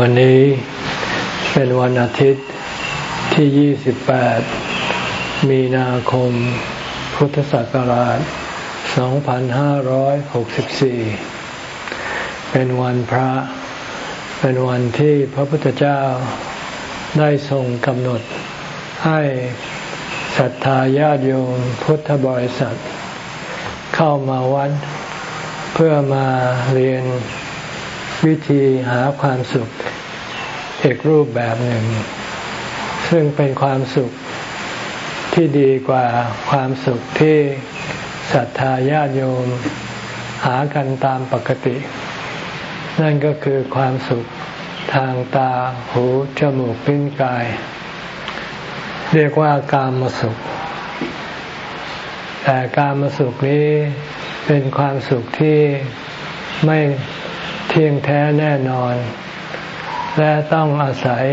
วันนี้เป็นวันอาทิตย์ที่ 28 มีนาคม พุทธศักราช 2564 เป็นวันพระ เป็นวันที่พระพุทธเจ้าได้ทรงกำหนดให้ศรัทธาญาติโยมพุทธบริษัท เข้ามาวัดเพื่อมาเรียน วิธีหาความสุขอีกรูปแบบหนึ่ง ซึ่งเป็นความสุขที่ดีกว่าความสุขที่ศรัทธาญาติโยมหากันตามปกติ นั่นก็คือความสุขทางตาหูจมูกลิ้นกาย เรียกว่ากามสุข แต่กามสุขนี้เป็นความสุขที่ไม่ ที่ยงแท้แน่นอน และต้องอาศัย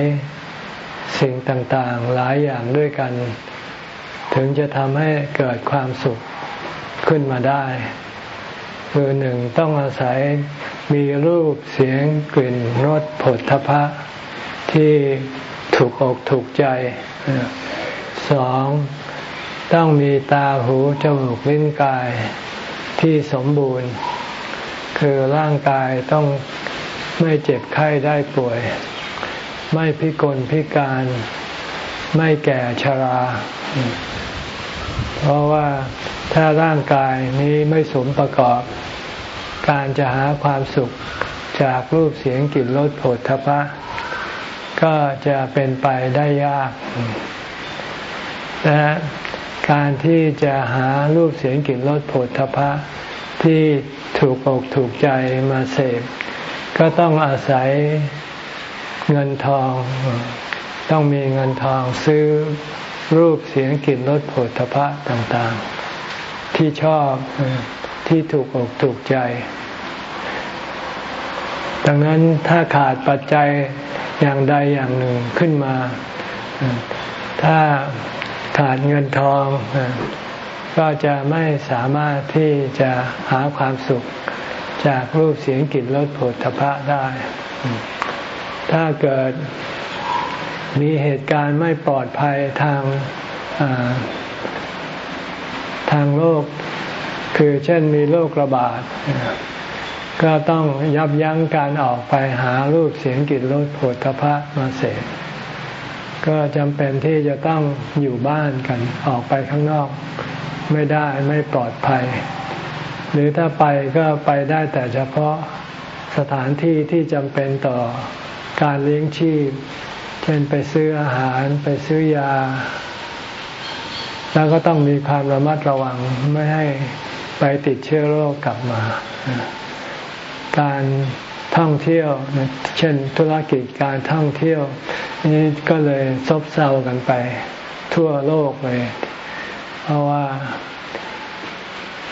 สิ่งต่างๆหลายอย่างด้วยกัน ถึงจะทำให้เกิดความสุขขึ้นมาได้คือหนึ่งต้องอาศัยมีรูปเสียงกลิ่นรสผลทพะ ที่ถูกอกถูกใจสองต้องมีตาหูจมูกลิ้นกายที่สมบูรณ์ คือร่างกายต้องไม่เจ็บไข้ได้ป่วย ไม่พิกลพิการ ไม่แก่ชรา เพราะว่าถ้าร่างกายนี้ไม่สมประกอบ การจะหาความสุขจากรูปเสียงกลิ่นรสผลทพะ ก็จะเป็นไปได้ยาก และการที่จะหารูปเสียงกลิ่นรสผลทพะที่ ถูกอกถูกใจมาเสพ ก็ต้องอาศัยเงินทอง ต้องมีเงินทองซื้อรูปเสียงกลิ่นรสผลทพะต่างๆ ที่ชอบที่ถูกอกถูกใจ ดังนั้นถ้าขาดปัจจัยอย่างใดอย่างหนึ่งขึ้นมา ถ้าขาดเงินทอง ก็จะไม่สามารถที่จะหาความสุขจากรูปเสียงกลิ่นรสผลทพะได้ ถ้าเกิดมีเหตุการณ์ไม่ปลอดภัยทางทางโลก คือเช่นมีโรคระบาด ก็ต้องยับยั้งการออกไปหารูปเสียงกลิ่นรสผลทพะมาเสพก็จำเป็นที่จะต้องอยู่บ้านกันออกไปข้างนอก ไม่ได้ไม่ปลอดภัย หรือถ้าไปก็ไปได้แต่เฉพาะสถานที่ที่จำเป็นต่อการเลี้ยงชีพ เช่นไปซื้ออาหารไปซื้อยา แล้วก็ต้องมีความระมัดระวังไม่ให้ไปติดเชื้อโรคกลับมา การท่องเที่ยว เช่นธุรกิจการท่องเที่ยว นี้ก็เลยซบเซากันไปทั่วโลกเลย เพราะว่า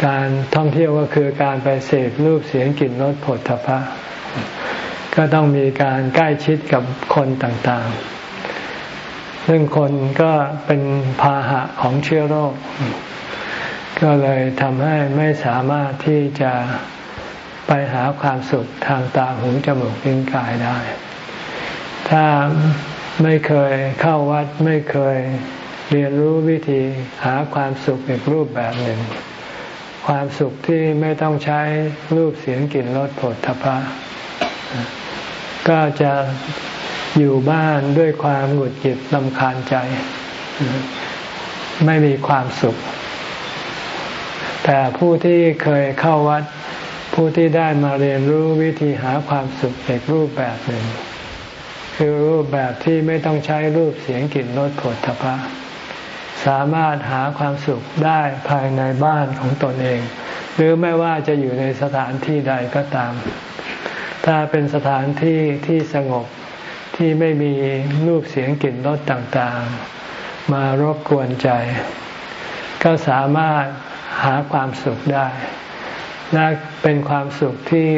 การท่องเที่ยวก็คือการไปเสพรูปเสียงกลิ่นรสผลทพะ ก็ต้องมีการใกล้ชิดกับคนต่างๆ ซึ่งคนก็เป็นพาหะของเชื้อโรค ก็เลยทำให้ไม่สามารถที่จะไปหาความสุขทางตาหูจมูกลิ้นกายได้ ถ้าไม่เคยเข้าวัดไม่เคย เรียนรู้วิธีหาความสุขอีกรูปแบบหนึ่ง ความสุขที่ไม่ต้องใช้รูปเสียงกลิ่นรสผลทพะ ก็จะอยู่บ้านด้วยความหงุดหงิดลำคาญใจ ไม่มีความสุข แต่ผู้ที่เคยเข้าวัด ผู้ที่ได้มาเรียนรู้วิธีหาความสุขอีกรูปแบบหนึ่ง คือรูปแบบที่ไม่ต้องใช้รูปเสียงกลิ่นรสผลทพะ สามารถหาความสุขได้ภายในบ้านของตนเอง หรือไม่ว่าจะอยู่ในสถานที่ใดก็ตาม ถ้าเป็นสถานที่ที่สงบที่ไม่มีรูปเสียงกลิ่นรสต่างๆ มารบกวนใจ ก็สามารถหาความสุขได้และเป็นความสุขที่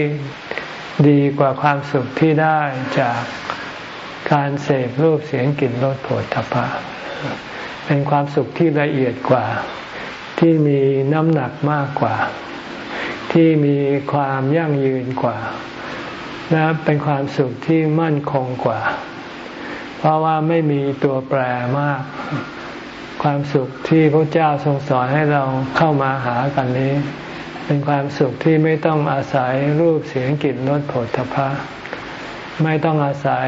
ดีกว่าความสุขที่ได้จากการเสพรูปเสียงกลิ่นรสโผฏฐัพพะ เป็นความสุขที่ละเอียดกว่า ที่มีน้ำหนักมากกว่า ที่มีความยั่งยืนกว่า และเป็นความสุขที่มั่นคงกว่า เพราะว่าไม่มีตัวแปรมาก ความสุขที่พระเจ้าทรงสอนให้เราเข้ามาหากันนี้ เป็นความสุขที่ไม่ต้องอาศัยรูปเสียงกลิ่นรสผลทพะไม่ต้องอาศัย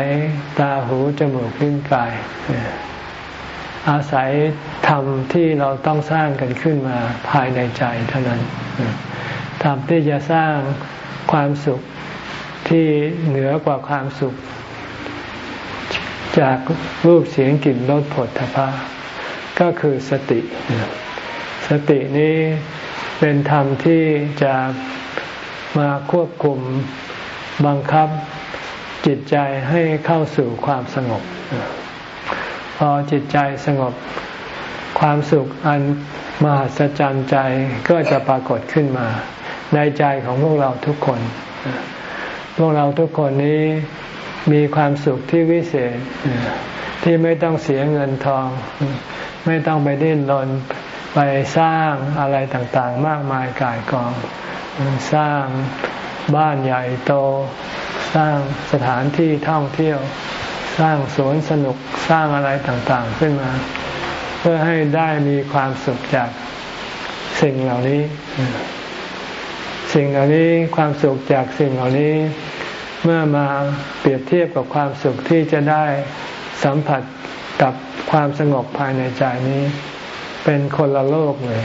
ตาหูจมูกลิ้นกาย อาศัยธรรมที่เราต้องสร้างกันขึ้นมาภายในใจเท่านั้นธรรมที่จะสร้างความสุขที่เหนือกว่าความสุข จากรูปเสียงกลิ่นรสผลทพะก็คือสติ สตินี้เป็นธรรมที่จะมาควบคุมบังคับจิตใจให้เข้าสู่ความสงบ พอจิตใจสงบความสุขอันมหัศจรรย์ใจก็จะปรากฏขึ้นมา ในใจของพวกเราทุกคน พวกเราทุกคนนี้มีความสุขที่วิเศษ ที่ไม่ต้องเสียเงินทอง ไม่ต้องไปดิ้นรนไปสร้างอะไรต่างๆ มากมายกายกอง สร้างบ้านใหญ่โต สร้างสถานที่ท่องเที่ยว สร้างสวนสนุกสร้างอะไรต่างๆขึ้นมา เพื่อให้ได้มีความสุขจากสิ่งเหล่านี้ สิ่งเหล่านี้ความสุขจากสิ่งเหล่านี้ เมื่อมาเปรียบเทียบกับความสุขที่จะได้สัมผัสกับความสงบภายในใจนี้ เป็นคนละโลกเลย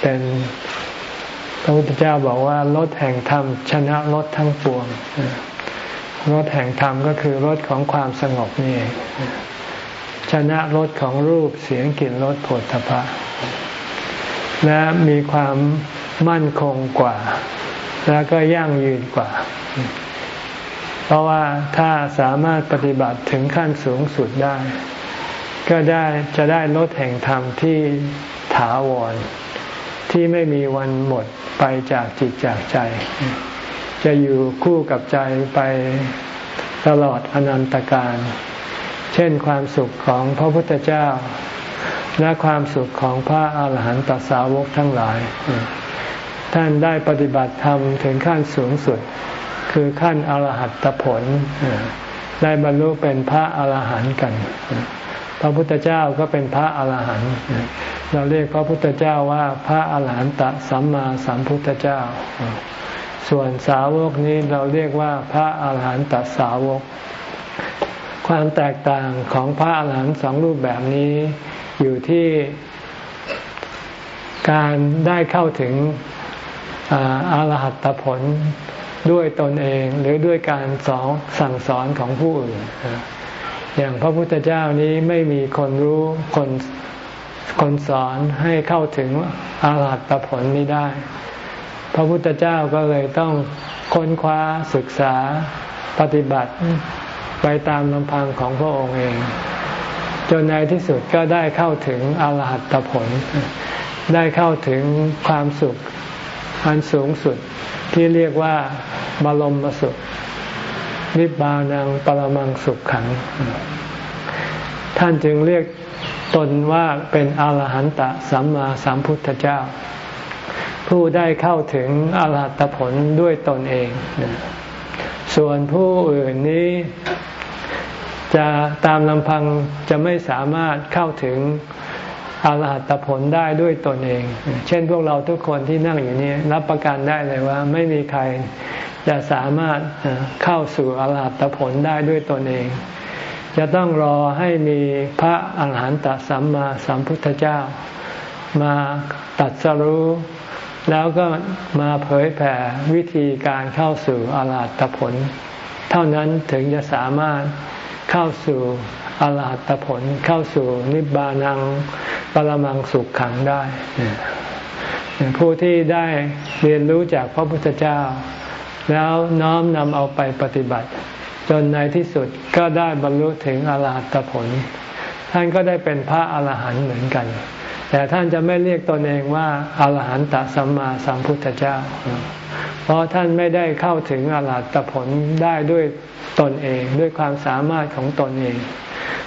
เป็นพระพุทธเจ้าบอกว่ารถแห่งธรรมชนะรถทั้งปวง รถแห่งธรรมก็คือรถของความสงบนี่ชนะรถของรูปเสียงกลิ่นรสผลทพะและมีความมั่นคงกว่า แล้วก็ยั่งยืนกว่า เพราะว่าถ้าสามารถปฏิบัติถึงขั้นสูงสุดได้ ก็ได้จะได้ลดแห่งธรรมที่ถาวร ที่ไม่มีวันหมดไปจากจิตจากใจ จะอยู่คู่กับใจไปตลอดอนันตการ เช่นความสุขของพระพุทธเจ้า และความสุขของพระอาหารหันตสาวกทั้งหลาย ท่านได้ปฏิบัติธรรมถึงขั้นสูงสุด คือขั้นอรหัตผล ได้บรรลุเป็นพระอรหันต์กัน พระพุทธเจ้าก็เป็นพระอรหันต์เราเรียกพระพุทธเจ้าว่าพระอรหันตสัมมาสัมพุทธเจ้า ส่วนสาวกนี้เราเรียกว่าพระอรหันตสาวก ความแตกต่างของพระอรหันต์สองรูปแบบนี้อยู่ที่การได้เข้าถึงอรหัตผลด้วยตนเองหรือด้วยการสอนสั่งสอนของผู้อื่น อย่างพระพุทธเจ้านี้ไม่มีคนรู้คนคนสอนให้เข้าถึงอรหัตผลนี้ได้ พระพุทธเจ้าก็เลยต้องค้นคว้าศึกษาปฏิบัติไปตามลำพังของพระองค์เอง จนในที่สุดก็ได้เข้าถึงอรหัตผล ได้เข้าถึงความสุขอันสูงสุดที่เรียกว่าบรมสุข นิบานังปรมังสุขขัง ท่านจึงเรียกตนว่าเป็นอรหันตสัมมาสัมพุทธเจ้า ผู้ได้เข้าถึงอรหัตผลด้วยตนเอง ส่วนผู้อื่นนี้จะตามลำพังจะไม่สามารถเข้าถึงอรหัตผลได้ด้วยตนเอง เช่นพวกเราทุกคนที่นั่งอยู่นี้รับประกันได้เลยว่า ไม่มีใครจะสามารถเข้าสู่อรหัตผลได้ด้วยตนเอง จะต้องรอให้มีพระอาหารหันตสัมมาสัมพุทธเจ้า มาตัดสรู้ แล้วก็มาเผยแผ่วิธีการเข้าสู่อรหัตผล เท่านั้นถึงจะสามารถเข้าสู่อรหัตผลเข้าสู่นิบานังปรมังสุขขังได้ ผู้ที่ได้เรียนรู้จากพระพุทธเจ้า แล้วน้อมนำเอาไปปฏิบัติ จนในที่สุดก็ได้บรรลุถึงอรหัตผล ท่านก็ได้เป็นพระอรหันต์เหมือนกัน แต่ท่านจะไม่เรียกตนเองว่าอรหันตสัมมาสัมพุทธเจ้า เพราะท่านไม่ได้เข้าถึงอรหัตผลได้ด้วยตนเองด้วยความสามารถของตนเอง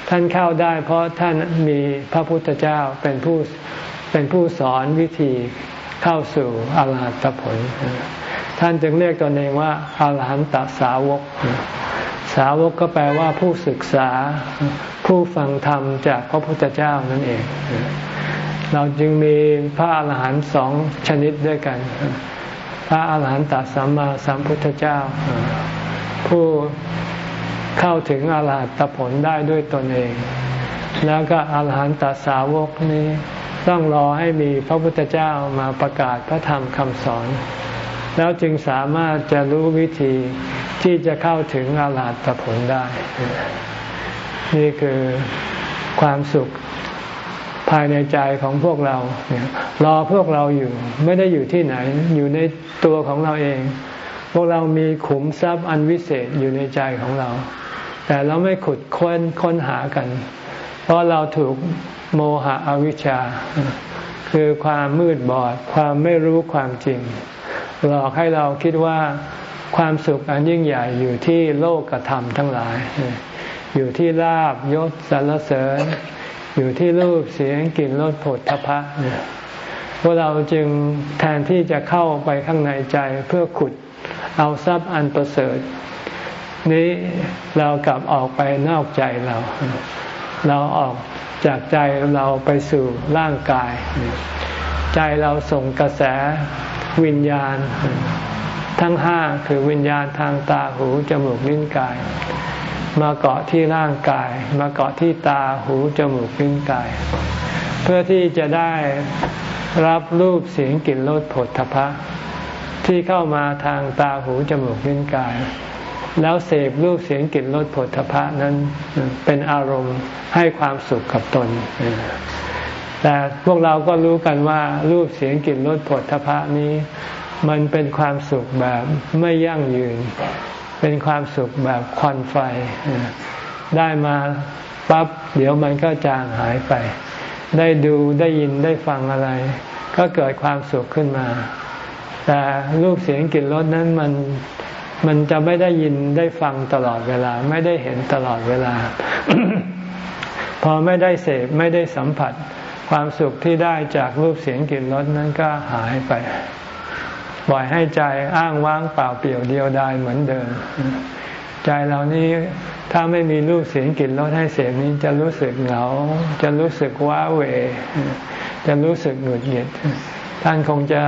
ท่านเข้าได้เพราะท่านมีพระพุทธเจ้าเป็นผู้เป็นผู้สอนวิธีเข้าสู่อรหัตผล ท่านจึงเรียกตนเองว่าอารหันตสาวก สาวกก็แปลว่าผู้ศึกษาผู้ฟังธรรมจากพระพุทธเจ้านั่นเอง เราจึงมีพระอาหารหันต์สองชนิดด้วยกัน พระอาหารหันตสัมมาสัมพุทธเจ้า ผู้เข้าถึงอรหัตผลได้ด้วยตนเอง แล้วก็อรหันตสาวกนี้ต้องรอให้มีพระพุทธเจ้ามาประกาศพระธรรมคำสอน แล้วจึงสามารถจะรู้วิธีที่จะเข้าถึงอรหัตผลได้ นี่คือความสุข ภายในใจของพวกเรารอพวกเราอยู่ไม่ได้อยู่ที่ไหน อยู่ในตัวของเราเอง พวกเรามีขุมทรัพย์อันวิเศษอยู่ในใจของเรา แต่เราไม่ขุดค้นค้นหากัน เพราะเราถูกโมหะอวิชชา คือความมืดบอด ความไม่รู้ความจริง หลอกให้เราคิดว่าความสุขอันยิ่งใหญ่อยู่ที่โลกธรรมทั้งหลาย อยู่ที่ลาบยศสรรเสริญ อยู่ที่รูปเสียงกลิ่นรสผลทพะพวกเราจึงแทนที่จะเข้าไปข้างในใจเพื่อขุดเอาทรัพย์อันประเสริฐ นี้เรากลับออกไปนอกใจเรา เราออกจากใจเราไปสู่ร่างกาย ใจเราส่งกระแสวิญญาณ ทั้งห้าคือวิญญาณทางตาหูจมูกลิ้นกาย มาเกาะที่ร่างกาย มาเกาะที่ตาหูจมูกลิ้นกาย เพื่อที่จะได้รับรูปเสียงกลิ่นรสผลทพะ ที่เข้ามาทางตาหูจมูกลิ้นกาย แล้วเสพรูปเสียงกลิ่นรสผลพะนั้นเป็นอารมณ์ให้ความสุขกับตน แต่พวกเราก็รู้กันว่ารูปเสียงกลิ่นรสผลพะนี้ มันเป็นความสุขแบบไม่ยั่งยืน เป็นความสุขแบบควันไฟ ได้มาปั๊บเดี๋ยวมันก็จางหายไป ได้ดูได้ยินได้ฟังอะไร ก็เกิดความสุขขึ้นมา แต่รูปเสียงกลิ่นรสนั้นมันมันจะไม่ได้ยินได้ฟังตลอดเวลา ไม่ได้เห็นตลอดเวลา พอไม่ได้เสพไม่ได้สัมผัส ความสุขที่ได้จากรูปเสียงกลิ่นรสนั้นก็หายไป ปล่อยให้ใจอ้างว้างเปล่าเปลี่ยวเดียวดายเหมือนเดิม ใจเรานี้ถ้าไม่มีรูปเสียงกลิ่นรสให้เสพนี้จะรู้สึกเหงา จะรู้สึกว้าเหวจะรู้สึกหงุดหงิด ท่านคงจะ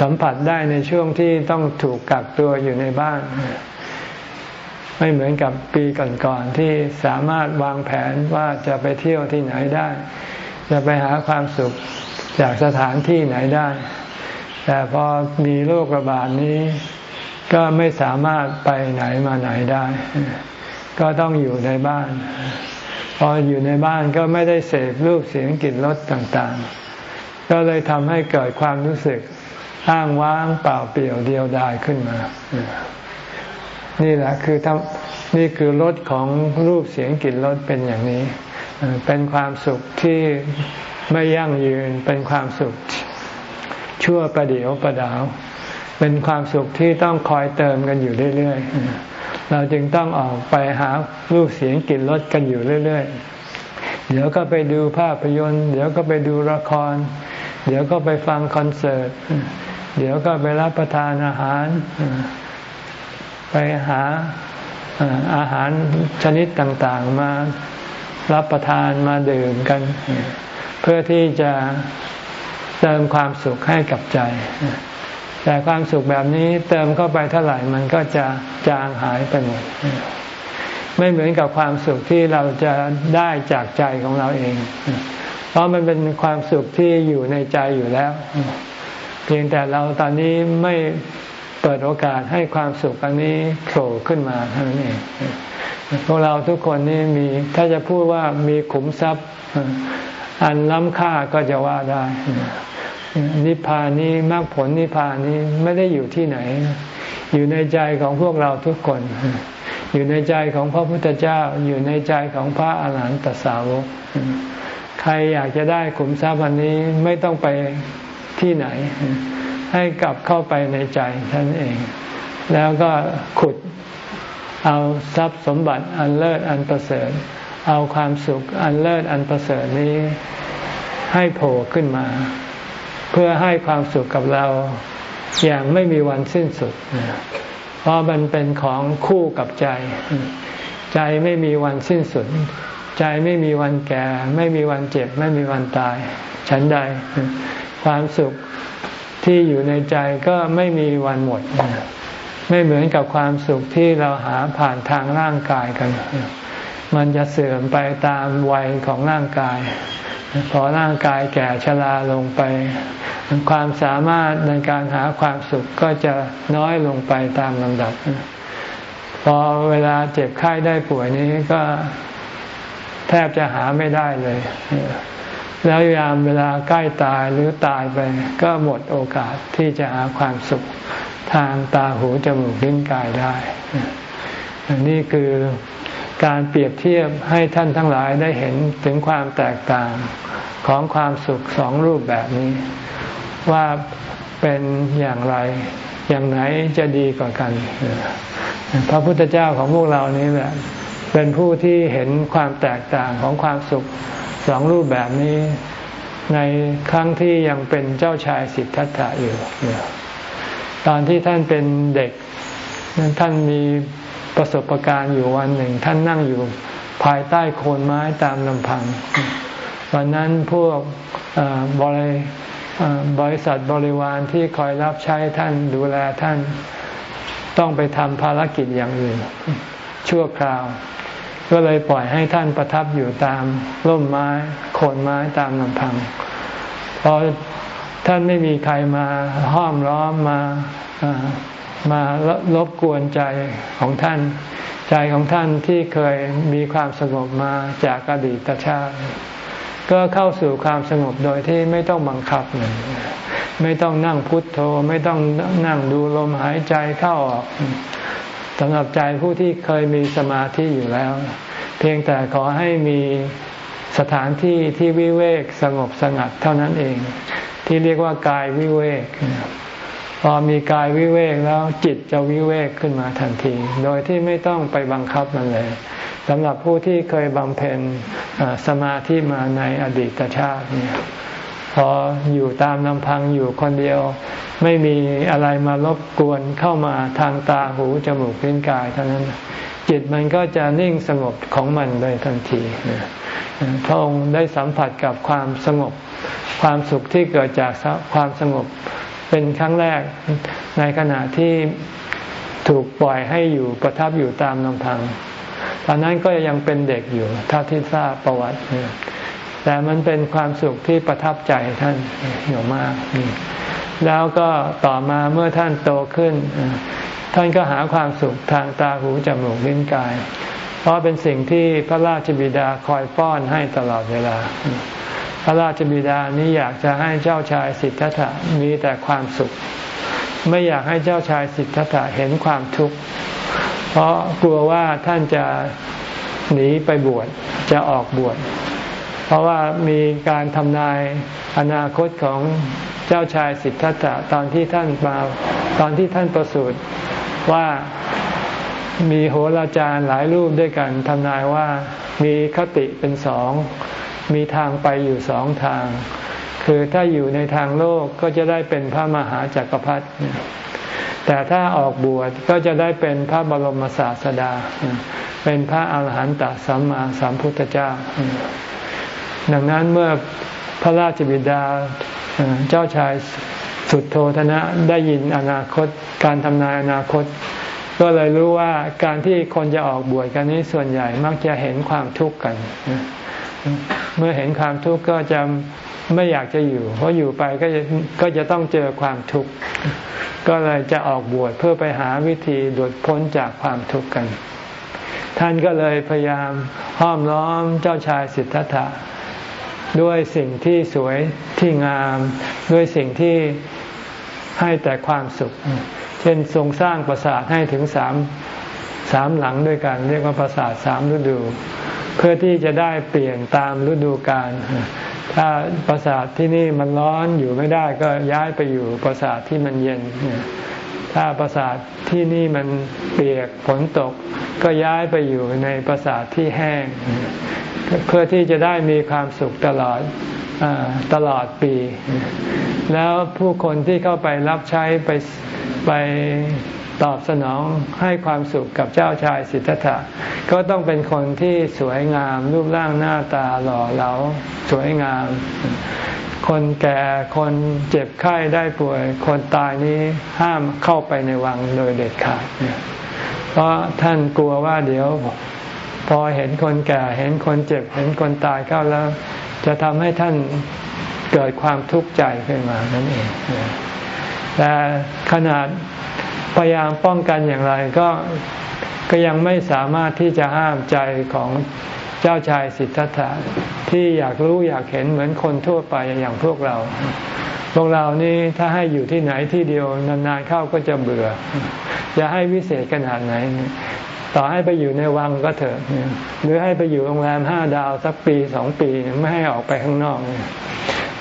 สัมผัสได้ในช่วงที่ต้องถูกกักตัวอยู่ในบ้าน ไม่เหมือนกับปีก่อนๆที่สามารถวางแผนว่าจะไปเที่ยวที่ไหนได้ จะไปหาความสุขจากสถานที่ไหนได้ แต่พอมีโรคระบาดนี้ ก็ไม่สามารถไปไหนมาไหนได้ ก็ต้องอยู่ในบ้าน พออยู่ในบ้านก็ไม่ได้เสพรูปเสียงกลิ่นรสต่างๆ ก็เลยทำให้เกิดความรู้สึกอ้างว้างเปล่าเปลี่ยวเดียวดายขึ้นมา นี่แหละคือทำนี่คือรสของรูปเสียงกลิ่นรสเป็นอย่างนี้ เป็นความสุขที่ไม่ยั่งยืน เป็นความสุข ชั่วประเดียวประดาว เป็นความสุขที่ต้องคอยเติมกันอยู่เรื่อยๆ เราจึงต้องออกไปหารูปเสียงกลิ่นรสกันอยู่เรื่อยๆ เดี๋ยวก็ไปดูภาพยนตร์ เดี๋ยวก็ไปดูละคร เดี๋ยวก็ไปฟังคอนเสิร์ต เดี๋ยวก็ไปรับประทานอาหาร ไปหาอาหารชนิดต่างๆมารับประทานมาดื่มกัน เพื่อที่จะ เติมความสุขให้กับใจ แต่ความสุขแบบนี้เติมเข้าไปเท่าไหร่มันก็จะจางหายไปหมด ไม่เหมือนกับความสุขที่เราจะได้จากใจของเราเอง เพราะมันเป็นความสุขที่อยู่ในใจอยู่แล้ว เพียงแต่เราตอนนี้ไม่เปิดโอกาสให้ความสุขอันนี้โผล่ขึ้นมาเท่านั้นเองพวกเราทุกคนนี่มีถ้าจะพูดว่ามีขุมทรัพย์ อันล้ำค่าก็จะว่าได้ นิพพานนี้มรรคผลนิพพานนี้ไม่ได้อยู่ที่ไหน อยู่ในใจของพวกเราทุกคน อยู่ในใจของพระพุทธเจ้า อยู่ในใจของพระอาหารหันตสาวก ใครอยากจะได้ขุมทรัพย์อันนี้ไม่ต้องไปที่ไหน ให้กลับเข้าไปในใจท่านเอง แล้วก็ขุดเอาทรัพย์สมบัติอันเลิศอันประเสริฐ เอาความสุขอันเลิศอันประเสริฐนี้ให้โผล่ขึ้นมา เพื่อให้ความสุขกับเราอย่างไม่มีวันสิ้นสุด เพราะมันเป็นของคู่กับใจ ใจไม่มีวันสิ้นสุด ใจไม่มีวันแก่ ไม่มีวันเจ็บ ไม่มีวันตาย ฉันใด ความสุขที่อยู่ในใจก็ไม่มีวันหมด ไม่เหมือนกับความสุขที่เราหาผ่านทางร่างกายกัน มันจะเสื่อมไปตามวัยของร่างกาย พอร่างกายแก่ชราลงไป ความสามารถในการหาความสุขก็จะน้อยลงไปตามลำดับ พอเวลาเจ็บไข้ได้ป่วยนี้ก็แทบจะหาไม่ได้เลย แล้วยามเวลาใกล้ตายหรือตายไป ก็หมดโอกาสที่จะหาความสุขทางตาหูจมูกลิ้นกายได้ นี่คือ การเปรียบเทียบให้ท่านทั้งหลายได้เห็นถึงความแตกต่างของความสุขสองรูปแบบนี้ ว่าเป็นอย่างไรอย่างไหนจะดีกว่ากัน พระพุทธเจ้าของพวกเรานี้แหละเป็นผู้ที่เห็นความแตกต่างของความสุขสองรูปแบบนี้ ในครั้งที่ยังเป็นเจ้าชายสิทธัตถะอยู่ ตอนที่ท่านเป็นเด็กท่านมี ประสบการณ์อยู่วันหนึ่ง ท่านนั่งอยู่ภายใต้โคนไม้ตามลำพัง วันนั้นพวกบริบริษัทบริวารที่คอยรับใช้ท่านดูแลท่านต้องไปทำภารกิจอย่างอื่น ชั่วคราว ก็เลยปล่อยให้ท่านประทับอยู่ตามร่มไม้โคนไม้ตามลำพังพอท่านไม่มีใครมาห้อมล้อมมา มารบกวนใจของท่าน ใจของท่านที่เคยมีความสงบมาจากอดีตชาติ ก็เข้าสู่ความสงบโดยที่ไม่ต้องบังคับเลยไม่ต้องนั่งพุทโธ ไม่ต้องนั่งดูลมหายใจเข้าออกสำหรับใจผู้ที่เคยมีสมาธิอยู่แล้ว เพียงแต่ขอให้มีสถานที่ที่วิเวกสงบสงัดเท่านั้นเอง ที่เรียกว่ากายวิเวก พอมีกายวิเวกแล้วจิตจะวิเวกขึ้นมาทันที โดยที่ไม่ต้องไปบังคับมันเลยสำหรับผู้ที่เคยบำเพ็ญสมาธิมาในอดีตชาติเนี่ยพออยู่ตามลำพังอยู่คนเดียว ไม่มีอะไรมารบกวนเข้ามาทางตาหูจมูกลิ้นกายเท่านั้น จิตมันก็จะนิ่งสงบของมันโดยทันทีพระองค์ได้สัมผัสกับความสงบ ความสุขที่เกิดจากความสงบ เป็นครั้งแรกในขณะที่ถูกปล่อยให้อยู่ประทับอยู่ตามลำพัง ตอนนั้นก็ยังเป็นเด็กอยู่ถ้าที่ทราบประวัติ แต่มันเป็นความสุขที่ประทับใจท่านอยู่มาก แล้วก็ต่อมาเมื่อท่านโตขึ้น ท่านก็หาความสุขทางตาหูจมูกลิ้นกาย เพราะเป็นสิ่งที่พระราชบิดาคอยป้อนให้ตลอดเวลา พระราชบิดานี้อยากจะให้เจ้าชายสิทธัตถะมีแต่ความสุข ไม่อยากให้เจ้าชายสิทธัตถะเห็นความทุกข์ เพราะกลัวว่าท่านจะหนีไปบวชจะออกบวชเพราะว่ามีการทำนายอนาคตของเจ้าชายสิทธัตถะตอนที่ท่านมาตอนที่ท่านประสูติว่ามีโหราจารย์หลายรูปด้วยกันทำนายว่ามีคติเป็นสอง มีทางไปอยู่สองทาง คือถ้าอยู่ในทางโลกก็จะได้เป็นพระมหาจักรพรรดิแต่ถ้าออกบวชก็จะได้เป็นพระบรมศาสดา เป็นพระอาหารหันตสัมมาสัมพุทธเจ้า ดังนั้นเมื่อพระราชบิดาเจ้าชายสุดโทธนะได้ยินอนาคตการทำนายอนาคต ก็เลยรู้ว่าการที่คนจะออกบวชกันนี้ส่วนใหญ่มักจะเห็นความทุกข์กัน เมื่อเห็นความทุกข์ก็จะไม่อยากจะอยู่ เพราะอยู่ไปก็จะก็จะต้องเจอความทุกข์ ก็เลยจะออกบวชเพื่อไปหาวิธีหลุดพ้นจากความทุกข์กัน ท่านก็เลยพยายามห้อมล้อมเจ้าชายสิทธัตถะด้วยสิ่งที่สวยที่งาม ด้วยสิ่งที่ให้แต่ความสุข เช่นทรงสร้างปราสาทให้ถึงสามสามหลังด้วยกัน เรียกว่าปราสาทสามฤดู เพื่อที่จะได้เปลี่ยนตามฤดูกาลถ้าปราสาทที่นี่มันร้อนอยู่ไม่ได้ก็ย้ายไปอยู่ปราสาทที่มันเย็น ถ้าปราสาทที่นี่มันเปียกฝนตก ก็ย้ายไปอยู่ในปราสาทที่แห้ง เพื่อที่จะได้มีความสุขตลอดตลอดปี แล้วผู้คนที่เข้าไปรับใช้ไปไป ตอบสนองให้ความสุขกับเจ้าชายสิทธัตถะก็ต้องเป็นคนที่สวยงามรูปร่างหน้าตาหล่อเหลาสวยงาม คนแก่คนเจ็บไข้ได้ป่วย คนตายนี้ห้ามเข้าไปในวังโดยเด็ดขาดเพราะท่านกลัวว่าเดี๋ยวพอเห็นคนแก่เห็นคนเจ็บเห็นคนตายเข้าแล้ว จะทำให้ท่านเกิดความทุกข์ใจขึ้นมานั่นเองแต่ขนาด พยายามป้องกันอย่างไรก็ก็ยังไม่สามารถที่จะห้ามใจของเจ้าชายสิทธัตถะที่อยากรู้อยากเห็นเหมือนคนทั่วไปอย่างพวกเรา พวกเรานี่ถ้าให้อยู่ที่ไหนที่เดียวนานๆเข้าก็จะเบื่อ จะให้วิเศษขนาดไหน ต่อให้ไปอยู่ในวังก็เถอะหรือให้ไปอยู่โรงแรมห้าดาวสักปีสองปีไม่ให้ออกไปข้างนอก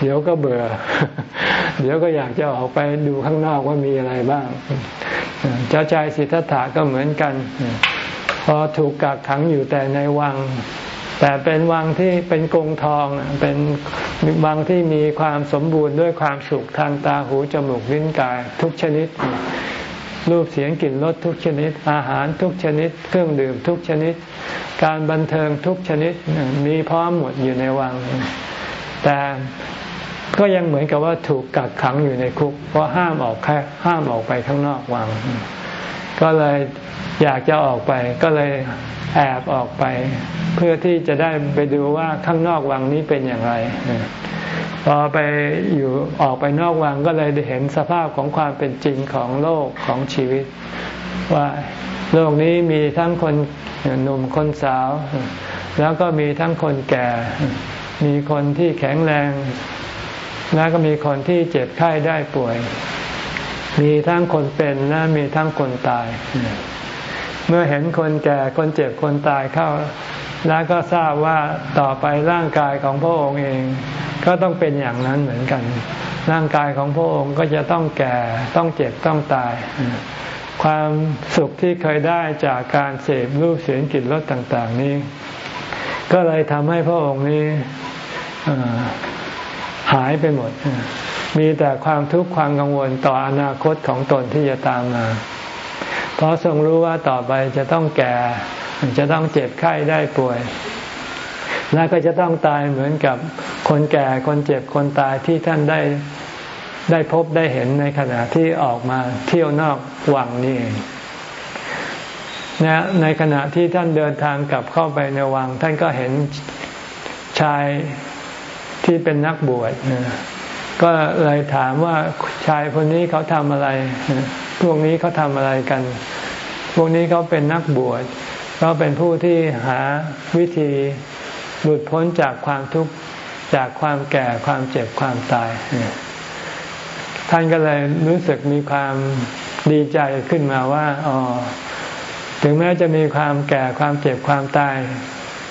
เดี๋ยวก็เบื่อ เดี๋ยวก็อยากจะออกไปดูข้างนอกว่ามีอะไรบ้าง เจ้าชายสิทธัตถะก็เหมือนกัน พอถูกกักขังอยู่แต่ในวัง แต่เป็นวังที่เป็นกรงทองเป็นวังที่มีความสมบูรณ์ด้วยความสุขทางตาหูจมูกลิ้นกายทุกชนิด รูปเสียงกลิ่นรสทุกชนิด อาหารทุกชนิด เครื่องดื่มทุกชนิด การบันเทิงทุกชนิดมีพร้อมหมดอยู่ในวัง แต่ ก็ยังเหมือนกับว่าถูกกักขังอยู่ในคุก เพราะห้ามออกแค่ห้ามออกไปข้างนอกวัง ก็เลยอยากจะออกไปก็เลยแอบออกไป เพื่อที่จะได้ไปดูว่าข้างนอกวังนี้เป็นอย่างไรพอไปอยู่ออกไปนอกวังก็เลยได้เห็นสภาพของความเป็นจริงของโลกของชีวิต ว่าโลกนี้มีทั้งคนหนุ่มคนสาว แล้วก็มีทั้งคนแก่ มีคนที่แข็งแรง แล้วก็มีคนที่เจ็บไข้ได้ป่วย มีทั้งคนเป็นและมีทั้งคนตาย เมื่อเห็นคนแก่คนเจ็บคนตายเข้า แล้วก็ทราบว่าต่อไปร่างกายของพระองค์เอง ก็ต้องเป็นอย่างนั้นเหมือนกัน ร่างกายของพระองค์ก็จะต้องแก่ต้องเจ็บต้องตาย ความสุขที่เคยได้จากการเสพรูปเสียงกลิ่นรสต่าง ๆ นี้ ก็เลยทำให้พระองค์นี้ หายไปหมด มีแต่ความทุกข์ความกังวลต่ออนาคตของตนที่จะตามมา เพราะทรงรู้ว่าต่อไปจะต้องแก่ จะต้องเจ็บไข้ได้ป่วย และก็จะต้องตายเหมือนกับคนแก่คนเจ็บคนตายที่ท่านได้ได้พบได้เห็นในขณะที่ออกมาเที่ยวนอกวังนี่เองนะในขณะที่ท่านเดินทางกลับเข้าไปในวัง ท่านก็เห็นชาย ที่เป็นนักบวชก็เลยถามว่าชายคนนี้เขาทำอะไร พวกนี้เขาทำอะไรกัน พวกนี้เขาเป็นนักบวชเขาเป็นผู้ที่หาวิธีหลุดพ้นจากความทุกข์จากความแก่ความเจ็บความตาย ท่านก็เลยรู้สึกมีความดีใจขึ้นมาว่าอ๋อถึงแม้จะมีความแก่ความเจ็บความตาย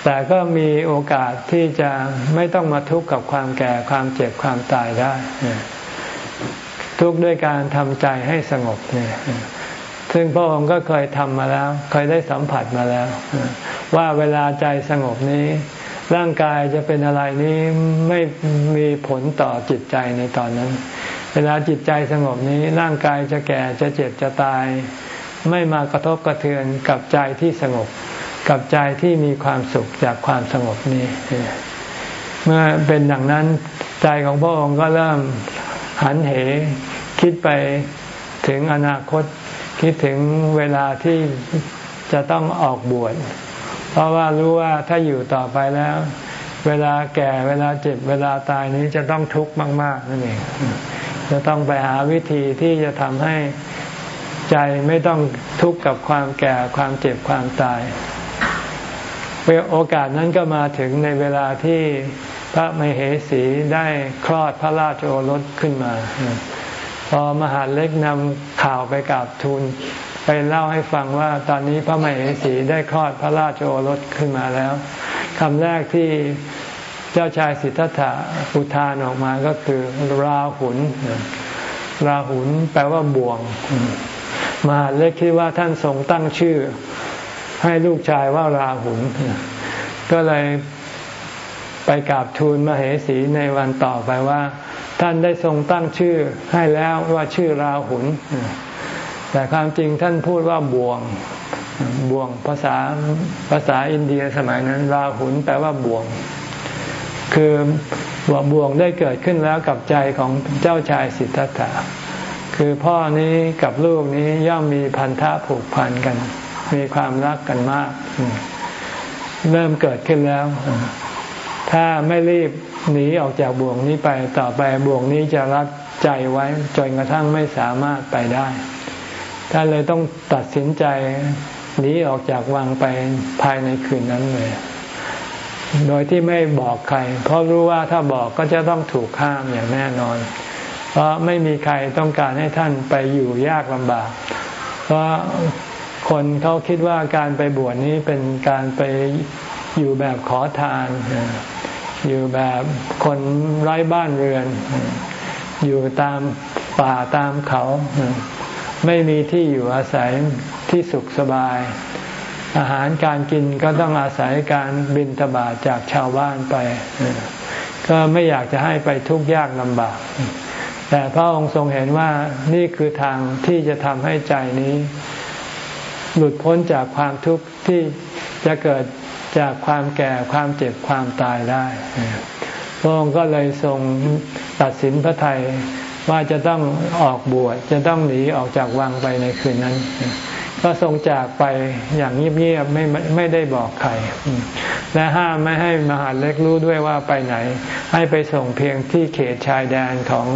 แต่ก็มีโอกาสที่จะไม่ต้องมาทุกข์กับความแก่ความเจ็บความตายได้ ทุกข์ด้วยการทำใจให้สงบเนี่ยซึ่งพระองค์ก็เคยทำมาแล้ว เคยได้สัมผัสมาแล้ว ว่าเวลาใจสงบนี้ ร่างกายจะเป็นอะไรนี้ไม่มีผลต่อจิตใจในตอนนั้น เวลาจิตใจสงบนี้ร่างกายจะแก่จะเจ็บจะตาย ไม่มากระทบกระเทือนกับใจที่สงบ กับใจที่มีความสุขจากความสงบนี้ เมื่อเป็นดังนั้นใจของพระองค์ก็เริ่มหันเหคิดไปถึงอนาคต คิดถึงเวลาที่จะต้องออกบวชเพราะว่ารู้ว่าถ้าอยู่ต่อไปแล้ว เวลาแก่เวลาเจ็บเวลาตายนี้จะต้องทุกข์มาก ๆนั่นเองจะต้องไปหาวิธีที่จะทำให้ใจไม่ต้องทุกข์กับความแก่ความเจ็บความตาย โอกาสนั้นก็มาถึงในเวลาที่พระมเหสีได้คลอดพระราชโอรสขึ้นมา พอมหาเล็กนำข่าวไปกราบทูลไปเล่าให้ฟังว่าตอนนี้พระมเหสีได้คลอดพระราชโอรสขึ้นมาแล้วคำแรกที่เจ้าชายสิทธัตถะอุทานออกมาก็คือราหุนราหุนแปลว่าบ่วง มหาเล็กคิดว่าท่านทรงตั้งชื่อ ให้ลูกชายว่าราหุลก็เลยไปกราบทูลมเหสีในวันต่อไปว่า ท่านได้ทรงตั้งชื่อให้แล้วว่าชื่อราหุลแต่ความจริงท่านพูดว่าบ่วงบ่วงภาษาภาษาอินเดียสมัยนั้น ราหุลแปลว่าบ่วง คือบ่วบ่วงได้เกิดขึ้นแล้วกับใจของเจ้าชายสิทธัตถะคือพ่อนี้กับลูกนี้ย่อมมีพันธะผูกพันกัน มีความรักกันมาก เริ่มเกิดขึ้นแล้ว ถ้าไม่รีบหนีออกจากบ่วงนี้ไปต่อไปบ่วงนี้จะรัดใจไว้จนกระทั่งไม่สามารถไปได้ท่านเลยต้องตัดสินใจหนีออกจากวังไปภายในคืนนั้นเลย โดยที่ไม่บอกใคร เพราะรู้ว่าถ้าบอกก็จะต้องถูกข้ามอย่างแน่นอน เพราะไม่มีใครต้องการให้ท่านไปอยู่ยากลำบาก เพราะ คนเขาคิดว่าการไปบวชนี้เป็นการไปอยู่แบบขอทาน อยู่แบบคนไร้บ้านเรือน อยู่ตามป่าตามเขา ไม่มีที่อยู่อาศัยที่สุขสบาย อาหารการกินก็ต้องอาศัยการบินตบาจากชาวบ้านไป ก็ไม่อยากจะให้ไปทุกข์ยากลำบาก แต่พระองค์ทรงเห็นว่านี่คือทางที่จะทำให้ใจนี้ หลุดพ้นจากความทุกข์ที่จะเกิดจากความแก่ความเจ็บความตายได้พระองค์ก็เลยทรงตัดสินพระไทยว่าจะต้องออกบวชจะต้องหนีออกจากวังไปในคืนนั้น ก็ทรงจากไปอย่างเงียบๆไม่ไม่ได้บอกใคร และห้ามไม่ให้มหาเล็กรู้ด้วยว่าไปไหน ให้ไปส่งเพียงที่เขตชายแดนของ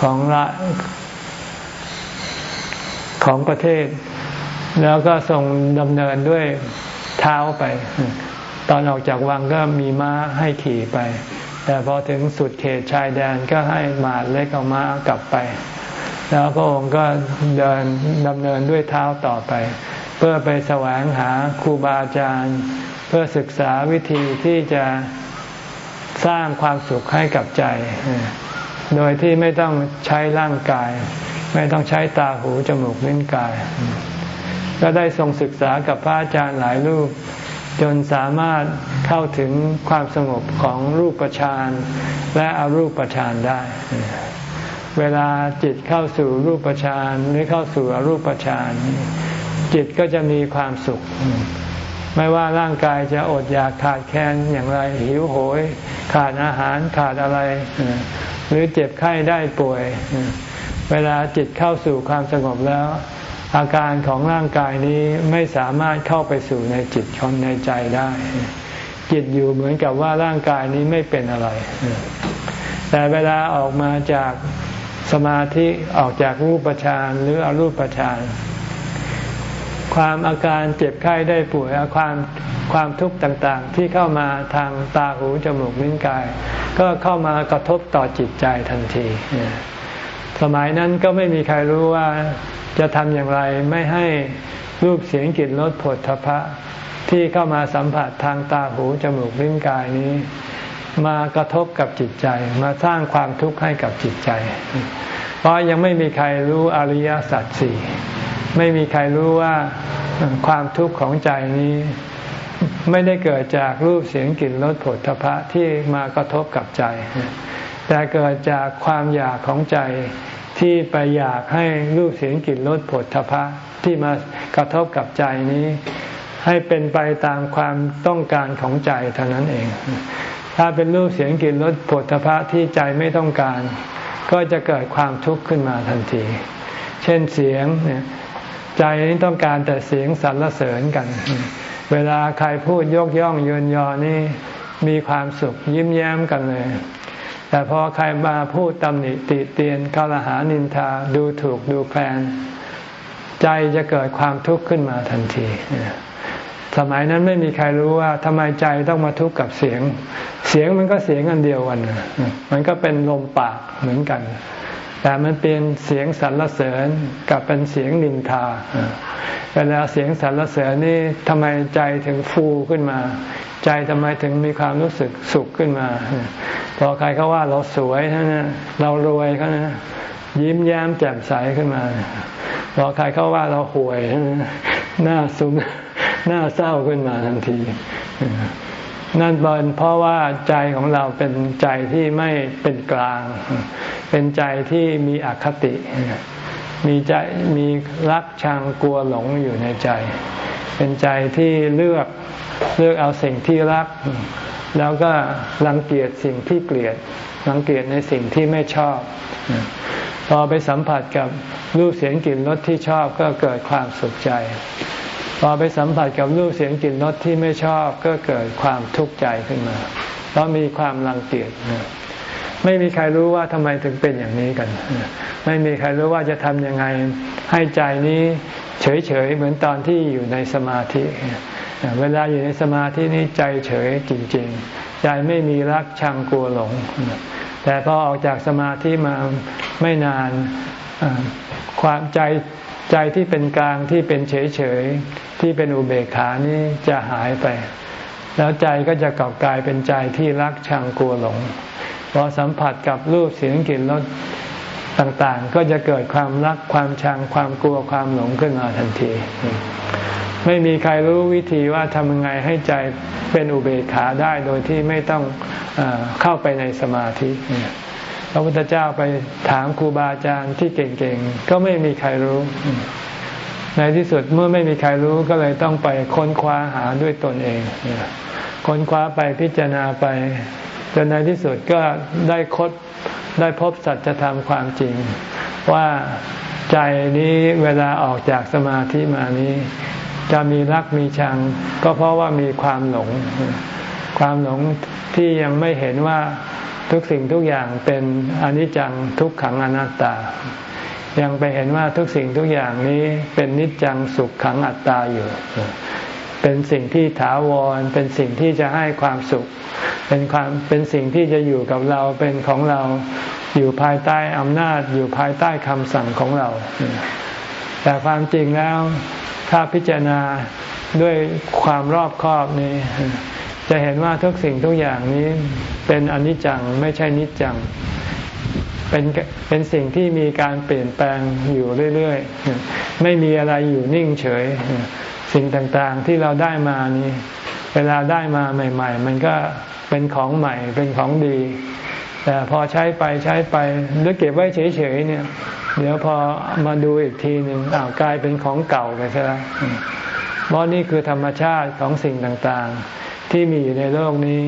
ของละของประเทศ แล้วก็ทรงดำเนินด้วยเท้าไป ตอนออกจากวังก็มีม้าให้ขี่ไป แต่พอถึงสุดเขตชายแดนก็ให้มาเล็กเอาม้ากลับไป แล้วพระองค์ก็เดินดำเนินด้วยเท้าต่อไป เพื่อไปแสวงหาครูบาอาจารย์ เพื่อศึกษาวิธีที่จะสร้างความสุขให้กับใจ โดยที่ไม่ต้องใช้ร่างกาย ไม่ต้องใช้ตาหูจมูกลิ้นกาย ก็ได้ทรงศึกษากับพระอาจารย์หลายรูป จนสามารถเข้าถึงความสงบของรูปฌานและอรูปฌานได้ เวลาจิตเข้าสู่รูปฌานหรือเข้าสู่อรูปฌานจิตก็จะมีความสุข ไม่ว่าร่างกายจะอดอยากขาดแคลนอย่างไรหิวโหย ขาดอาหารขาดอะไร หรือเจ็บไข้ได้ป่วย เวลาจิตเข้าสู่ความสงบแล้ว อาการของร่างกายนี้ไม่สามารถเข้าไปสู่ในจิตของในใจได้ จิตอยู่เหมือนกับว่าร่างกายนี้ไม่เป็นอะไร แต่เวลาออกมาจากสมาธิออกจากรูปฌานหรืออรูปฌานความอาการเจ็บไข้ได้ป่วยความความทุกข์ต่างๆ ที่เข้ามาทางตาหูจมูกลิ้นกาย ก็เข้ามากระทบต่อจิตใจทันที สมัยนั้นก็ไม่มีใครรู้ว่า จะทำอย่างไรไม่ให้รูปเสียงกลิ่นรสผลทพะ ที่เข้ามาสัมผัสทางตาหูจมูกลิ้นกายนี้ มากระทบกับจิตใจ มาสร้างความทุกข์ให้กับจิตใจ เพราะยังไม่มีใครรู้อริยสัจสี่ไม่มีใครรู้ว่าความทุกข์ของใจนี้ไม่ได้เกิดจากรูปเสียงกลิ่นรสผลทพะที่มากระทบกับใจ แต่เกิดจากความอยากของใจ ที่ไปอยากให้รูปเสียงกลิ่นรสผลทพะที่มากระทบกับใจนี้ ให้เป็นไปตามความต้องการของใจเท่านั้นเอง ถ้าเป็นรูปเสียงกลิ่นรสผลทพะที่ใจไม่ต้องการ ก็จะเกิดความทุกข์ขึ้นมาทันที เช่นเสียงเนี่ยใจนี้ต้องการแต่เสียงสรรเสริญกัน เวลาใครพูดยกย่องเยินยอนี่มีความสุขยิ้มแย้มกันเลย แต่พอใครมาพูดตำหนิติเตียนกาลหานินทาดูถูกดูแคลนใจจะเกิดความทุกข์ขึ้นมาทันที สมัยนั้นไม่มีใครรู้ว่าทำไมใจต้องมาทุกข์กับเสียง เสียงมันก็เสียงอันเดียวกันมันก็เป็นลมปากเหมือนกัน แต่มันเป็นเสียงสรรเสริญกับเป็นเสียงนินทา เวลาเสียงสรรเสริญนี่ทำไมใจถึงฟูขึ้นมา ใจทำไมถึงมีความรู้สึกสุขขึ้นมาพอใครเขาว่าเราสวยนะเรารวยเขานะยิ้มแย้มแจ่มใสขึ้นมาพอใครเขาว่าเราห่วยหน้าซุ้มหน้าเศร้าขึ้นมาทันที นั่นเป็นเพราะว่าใจของเราเป็นใจที่ไม่เป็นกลาง เป็นใจที่มีอคติ มีใจมีรักชังกลัวหลงอยู่ในใจ เป็นใจที่เลือกเลือกเอาสิ่งที่รัก แล้วก็รังเกียจสิ่งที่เกลียดรังเกียจในสิ่งที่ไม่ชอบ พอไปสัมผัสกับรูปเสียงกลิ่นรสที่ชอบก็เกิดความสุขใจ พอไปสัมผัสกับรูปเสียงกลิ่นรสที่ไม่ชอบก็เกิดความทุกข์ใจขึ้นมา เพราะมีความรังเกียจไม่มีใครรู้ว่าทำไมถึงเป็นอย่างนี้กัน ไม่มีใครรู้ว่าจะทำยังไงให้ใจนี้เฉยๆเหมือนตอนที่อยู่ในสมาธิ เวลาอยู่ในสมาธินี้ใจเฉยจริง ๆ ใจไม่มีรักชังกลัวหลง แต่พอออกจากสมาธิมาไม่นานความใจ ใจที่เป็นกลางที่เป็นเฉยๆที่เป็นอุเบกขานี้จะหายไป แล้วใจก็จะกลับกลายเป็นใจที่รักชังกลัวหลงพอสัมผัสกับรูปเสียงกลิ่นรสต่างๆ ก็จะเกิดความรักความชังความกลัวความหลงขึ้นมาทันที ไม่มีใครรู้วิธีว่าทำยังไงให้ใจเป็นอุเบกขาได้โดยที่ไม่ต้องอเข้าไปในสมาธิ พระพุทธเจ้าไปถามครูบาอาจารย์ที่เก่งๆ ก็ไม่มีใครรู้ ในที่สุดเมื่อไม่มีใครรู้ก็เลยต้องไปค้นคว้าหาด้วยตนเอง ค้นคว้าไปพิจารณาไป จนในที่สุดก็ได้คดได้พบสัจธรรมความจริง ว่าใจนี้เวลาออกจากสมาธิมานี้ จะมีรักมีชัง ก็เพราะว่ามีความหลง ความหลงที่ยังไม่เห็นว่า ทุกสิ่งทุกอย่างเป็นอนิจจังทุกขังอนัตตา ยังไปเห็นว่าทุกสิ่งทุกอย่างนี้เป็นนิจจังสุขขังอัตตาอยู่ เป็นสิ่งที่ถาวร เป็นสิ่งที่จะให้ความสุข เป็นความเป็นสิ่งที่จะอยู่กับเราเป็นของเราอยู่ภายใต้อำนาจอยู่ภายใต้คำสั่งของเรา แต่ความจริงแล้วถ้าพิจารณาด้วยความรอบคอบนี้ จะเห็นว่าทุกสิ่งทุกอย่างนี้เป็นอนิจจังไม่ใช่นิจจัง เป็นเป็นสิ่งที่มีการเปลี่ยนแปลงอยู่เรื่อยๆ ไม่มีอะไรอยู่นิ่งเฉย สิ่งต่างๆที่เราได้มานี้ เวลาได้มาใหม่ ๆ มันก็เป็นของใหม่เป็นของดี แต่พอใช้ไปใช้ไปหรือเก็บไว้เฉยๆเนี่ยเดี๋ยวพอมาดูอีกทีหนึ่งอ้าวกลายเป็นของเก่าไปซะแล้วเพราะนี่คือธรรมชาติของสิ่งต่างๆ ที่มีอยู่ในโลกนี้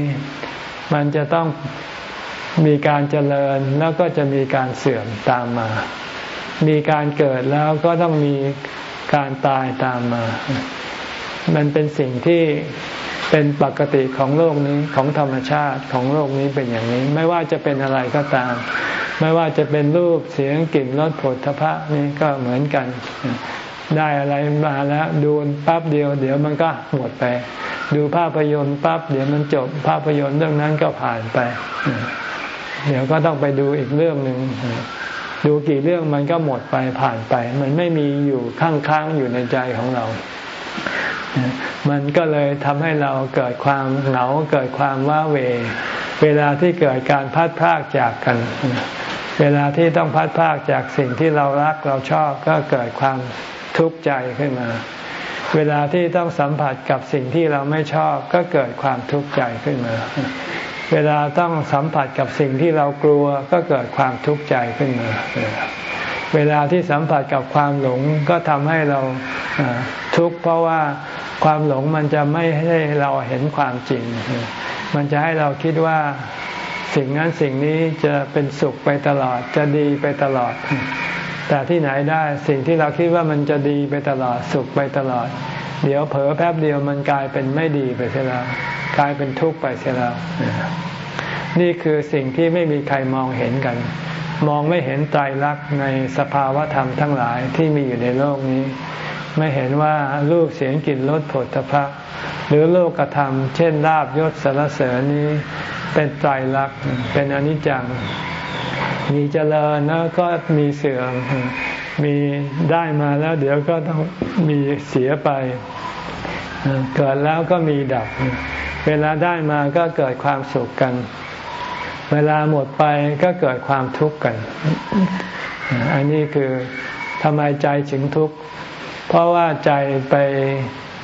มันจะต้องมีการเจริญแล้วก็จะมีการเสื่อมตามมา มีการเกิดแล้วก็ต้องมีการตายตามมา มันเป็นสิ่งที่เป็นปกติของโลกนี้ของธรรมชาติของโลกนี้เป็นอย่างนี้ ไม่ว่าจะเป็นอะไรก็ตาม ไม่ว่าจะเป็นรูปเสียงกลิ่นรสผลทพะนี่ก็เหมือนกัน ได้อะไรมาแล้วดูปั๊บเดียว เดี๋ยวมันก็หมดไป ดูภาพยนตร์ปั๊บเดี๋ยวมันจบภาพยนตร์เรื่องนั้นก็ผ่านไป เดี๋ยวก็ต้องไปดูอีกเรื่องหนึ่งดูกี่เรื่องมันก็หมดไปผ่านไป มันไม่มีอยู่ข้างค้างอยู่ในใจของเรา มันก็เลยทำให้เราเกิดความเหงาเกิดความว้าเว เวลาที่เกิดการพัดพากจากกัน เวลาที่ต้องพัดพากจากสิ่งที่เรารักเราชอบก็เกิดความ ทุกข์ใจขึ้นมา เวลาที่ต้องสัมผัสกับสิ่งที่เราไม่ชอบก็เกิดความทุกข์ใจขึ้นมา เวลาต้องสัมผัสกับสิ่งที่เรากลัวก็เกิดความทุกข์ใจขึ้นมา เวลาที่สัมผัสกับความหลงก็ทำให้เราทุกข์เพราะว่าความหลงมันจะไม่ให้เราเห็นความจริง มันจะให้เราคิดว่าสิ่งนั้นสิ่งนี้จะเป็นสุขไปตลอดจะดีไปตลอด แต่ที่ไหนได้สิ่งที่เราคิดว่ามันจะดีไปตลอดสุขไปตลอด เดี๋ยวเผลอแป๊บเดียวมันกลายเป็นไม่ดีไปเสียแล้วกลายเป็นทุกข์ไปเสียแล้วนี่คือสิ่งที่ไม่มีใครมองเห็นกัน มองไม่เห็นใจรักในสภาวะธรรมทั้งหลายที่มีอยู่ในโลกนี้ ไม่เห็นว่ารูปเสียงกลิ่นรสผลพระหรือโลกธรรม เช่นลาบยศสารเสริญนี้ เป็นใจรักเป็นอนิจจัง มีเจริญแล้วก็มีเสื่อม มีได้มาแล้วเดี๋ยวก็ต้องมีเสียไป เกิดแล้วก็มีดับ เวลาได้มาก็เกิดความสุขกัน เวลาหมดไปก็เกิดความทุกข์กัน อันนี้คือทำไมใจถึงทุกข์ เพราะว่าใจไป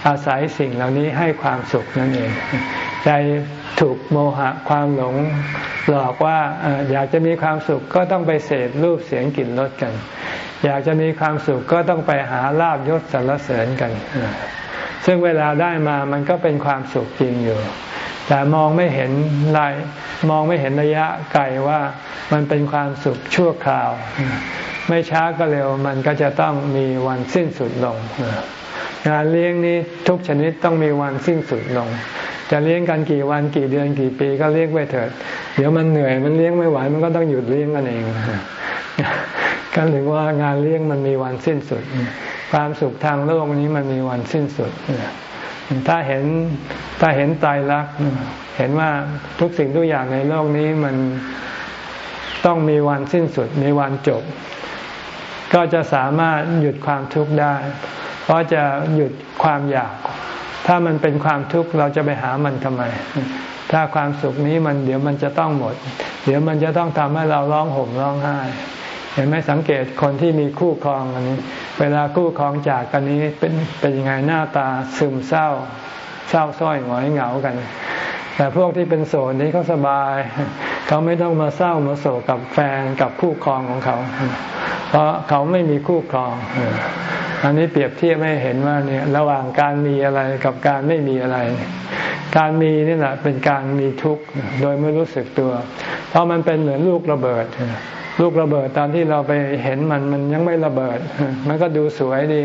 อาศัยสิ่งเหล่านี้ให้ความสุขนั่นเอง ใจ ถูกโมหะความหลงหลอกว่าอยากจะมีความสุขก็ต้องไปเสพรูปเสียงกลิ่นรสกัน อยากจะมีความสุขก็ต้องไปหาลาบยศสรรเสริญกัน ซึ่งเวลาได้มามันก็เป็นความสุขจริงอยู่ แต่มองไม่เห็นลายมองไม่เห็นระยะไกลว่ามันเป็นความสุขชั่วคราว ไม่ช้าก็เร็วมันก็จะต้องมีวันสิ้นสุดลงงานเลี้ยงนี้ทุกชนิดต้องมีวันสิ้นสุดลง จะเลี้ยงกันกี่วันกี่เดือนกี่ปีก็เลี้ยงไปเถิด เดี๋ยวมันเหนื่อยมันเลี้ยงไม่ไหวมันก็ต้องหยุดเลี้ยงกันเองก็ถึงว่างานเลี้ยงมันมีวันสิ้นสุด ความสุขทางโลกนี้มันมีวันสิ้นสุดถ้าเห็นถ้าเห็นตายรัก เห็นว่าทุกสิ่งทุกอย่างในโลกนี้มันต้องมีวันสิ้นสุด มีวันจบ ก็จะสามารถหยุดความทุกข์ได้ เพราะจะหยุดความอยาก ถ้ามันเป็นความทุกข์เราจะไปหามันทำไม ถ้าความสุขนี้มันเดี๋ยวมันจะต้องหมด เดี๋ยวมันจะต้องทำให้เราร้องห่มร้องไห้เห็นไหมสังเกตคนที่มีคู่ครองอันนี้ เวลาคู่ครองจากกันนี้เป็นเป็นยังไงหน้าตาซึมเศร้า เศร้าส้อยหงอยเหงากัน แต่พวกที่เป็นโสดนี้เขาสบาย เขาไม่ต้องมาเศร้ามาโศกกับแฟนกับคู่ครองของเขา เพราะเขาไม่มีคู่ครอง อันนี้เปรียบเทียบให้เห็นว่าเนี่ยระหว่างการมีอะไรกับการไม่มีอะไร การมีนี่แหละเป็นการมีทุกข์โดยไม่รู้สึกตัว เพราะมันเป็นเหมือนลูกระเบิด ลูกระเบิดตอนที่เราไปเห็นมันมันยังไม่ระเบิด มันก็ดูสวยดี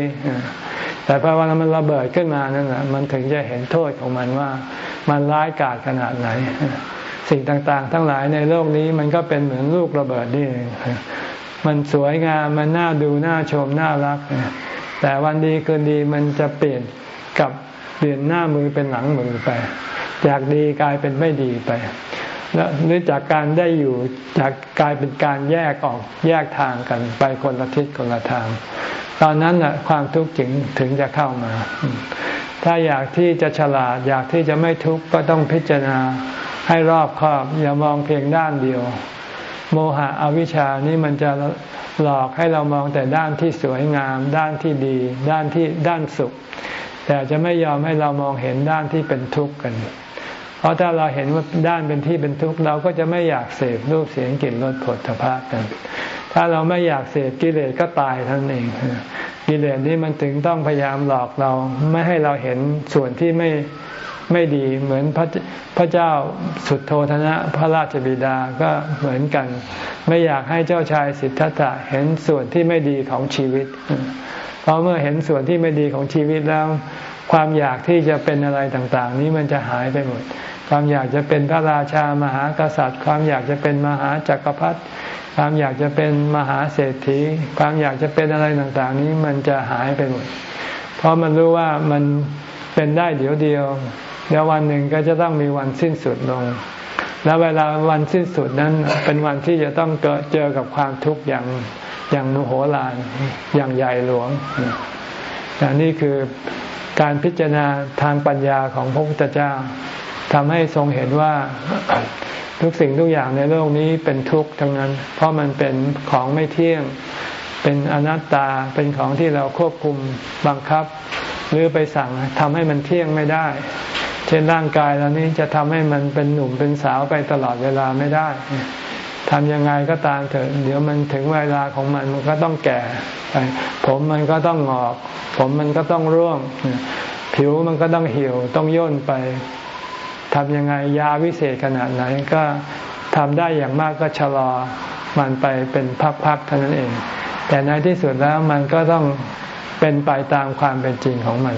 แต่พอวันมันระเบิดขึ้นมานั่นแหละมันถึงจะเห็นโทษของมันว่า มันร้ายกาจขนาดไหน สิ่งต่างๆ ทั้งหลายในโลกนี้มันก็เป็นเหมือนลูกระเบิดนี่มันสวยงามมันน่าดูน่าชมน่ารัก แต่วันดีคืนดีมันจะเปลี่ยนกับเปลี่ยนหน้ามือเป็นหลังมือไป จากดีกลายเป็นไม่ดีไปแล้วหรือจากการได้อยู่จากกลายเป็นการแยกออกแยกทางกันไปคนละทิศคนละทาง ตอนนั้นน่ะความทุกข์ถึงถึงจะเข้ามา ถ้าอยากที่จะฉลาดอยากที่จะไม่ทุกข์ก็ต้องพิจารณาให้รอบคอบอย่ามองเพียงด้านเดียว โมหะอวิชานี่มันจะหลอกให้เรามองแต่ด้านที่สวยงาม ด้านที่ดี ด้านที่ด้านสุข แต่จะไม่ยอมให้เรามองเห็นด้านที่เป็นทุกข์กัน เพราะถ้าเราเห็นว่าด้านเป็นที่เป็นทุกข์เราก็จะไม่อยากเสพรูปเสียงกลิ่นรสผลพภกัน ถ้าเราไม่อยากเสพกิเลสก็ตายท่านเองกิเลสนี้มันถึงต้องพยายามหลอกเราไม่ให้เราเห็นส่วนที่ไม่ ไม่ดีเหมือนพระพระเจ้าสุดโทธนะพระราชบิดาก็เหมือนกัน ไม่อยากให้เจ้าชายสิทธัตถะเห็นส่วนที่ไม่ดีของชีวิต เพราะเมื่อเห็นส่วนที่ไม่ดีของชีวิตแล้ว ความอยากที่จะเป็นอะไรต่างๆ นี้มันจะหายไปหมด ความอยากจะเป็นพระราชามหากษัตริย์ ความอยากจะเป็นมหาจักรพรรดิความอยากจะเป็นมหาเศรษฐี ความอยากจะเป็นอะไรต่างๆ นี้มันจะหายไปหมด เพราะมันรู้ว่ามันเป็นได้เดี๋ยวเดียว เดี๋ยววันหนึ่งก็จะต้องมีวันสิ้นสุดลง แล้วเวลาวันสิ้นสุดนั้นเป็นวันที่จะต้องเจอกับความทุกข์อย่างอย่างมโหฬารอย่างใหญ่หลวงนนี่คือการพิจารณาทางปัญญาของพระพุทธเจ้าทำให้ทรงเห็นว่าทุกสิ่งทุกอย่างในโลกนี้เป็นทุกข์ทั้งนั้น เพราะมันเป็นของไม่เที่ยง เป็นอนัตตา เป็นของที่เราควบคุมบังคับ หรือไปสั่งทำให้มันเที่ยงไม่ได้ เช่นร่างกายเรานี้จะทำให้มันเป็นหนุ่มเป็นสาวไปตลอดเวลาไม่ได้ทำยังไงก็ตามเถอะเดี๋ยวมันถึงเวลาของมันมันก็ต้องแก่ไปผมมันก็ต้องงอก ผมมันก็ต้องร่วง ผิวมันก็ต้องเหี่ยวต้องย่นไปทำยังไงยาวิเศษขนาดไหนก็ทำได้อย่างมากก็ชะลอมันไปเป็นพักๆเท่านั้นเอง แต่ในที่สุดแล้วมันก็ต้องเป็นไปตามความเป็นจริงของมัน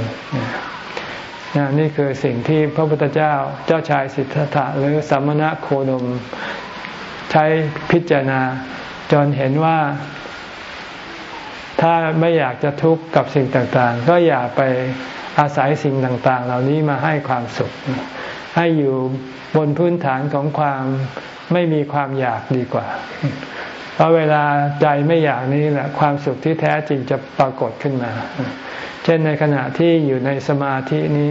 นี่คือสิ่งที่พระพุทธเจ้าเจ้าชายสิทธัตถะหรือสัมมณะโคดม ใช้พิจารณา จนเห็นว่า ถ้าไม่อยากจะทุกข์กับสิ่งต่างๆ ก็อย่าไปอาศัยสิ่งต่างๆ เหล่านี้มาให้ความสุข ให้อยู่บนพื้นฐานของความไม่มีความอยากดีกว่า เพราะเวลาใจไม่อยากนี้แหละความสุขที่แท้จริงจะปรากฏขึ้นมา เช่นในขณะที่อยู่ในสมาธินี้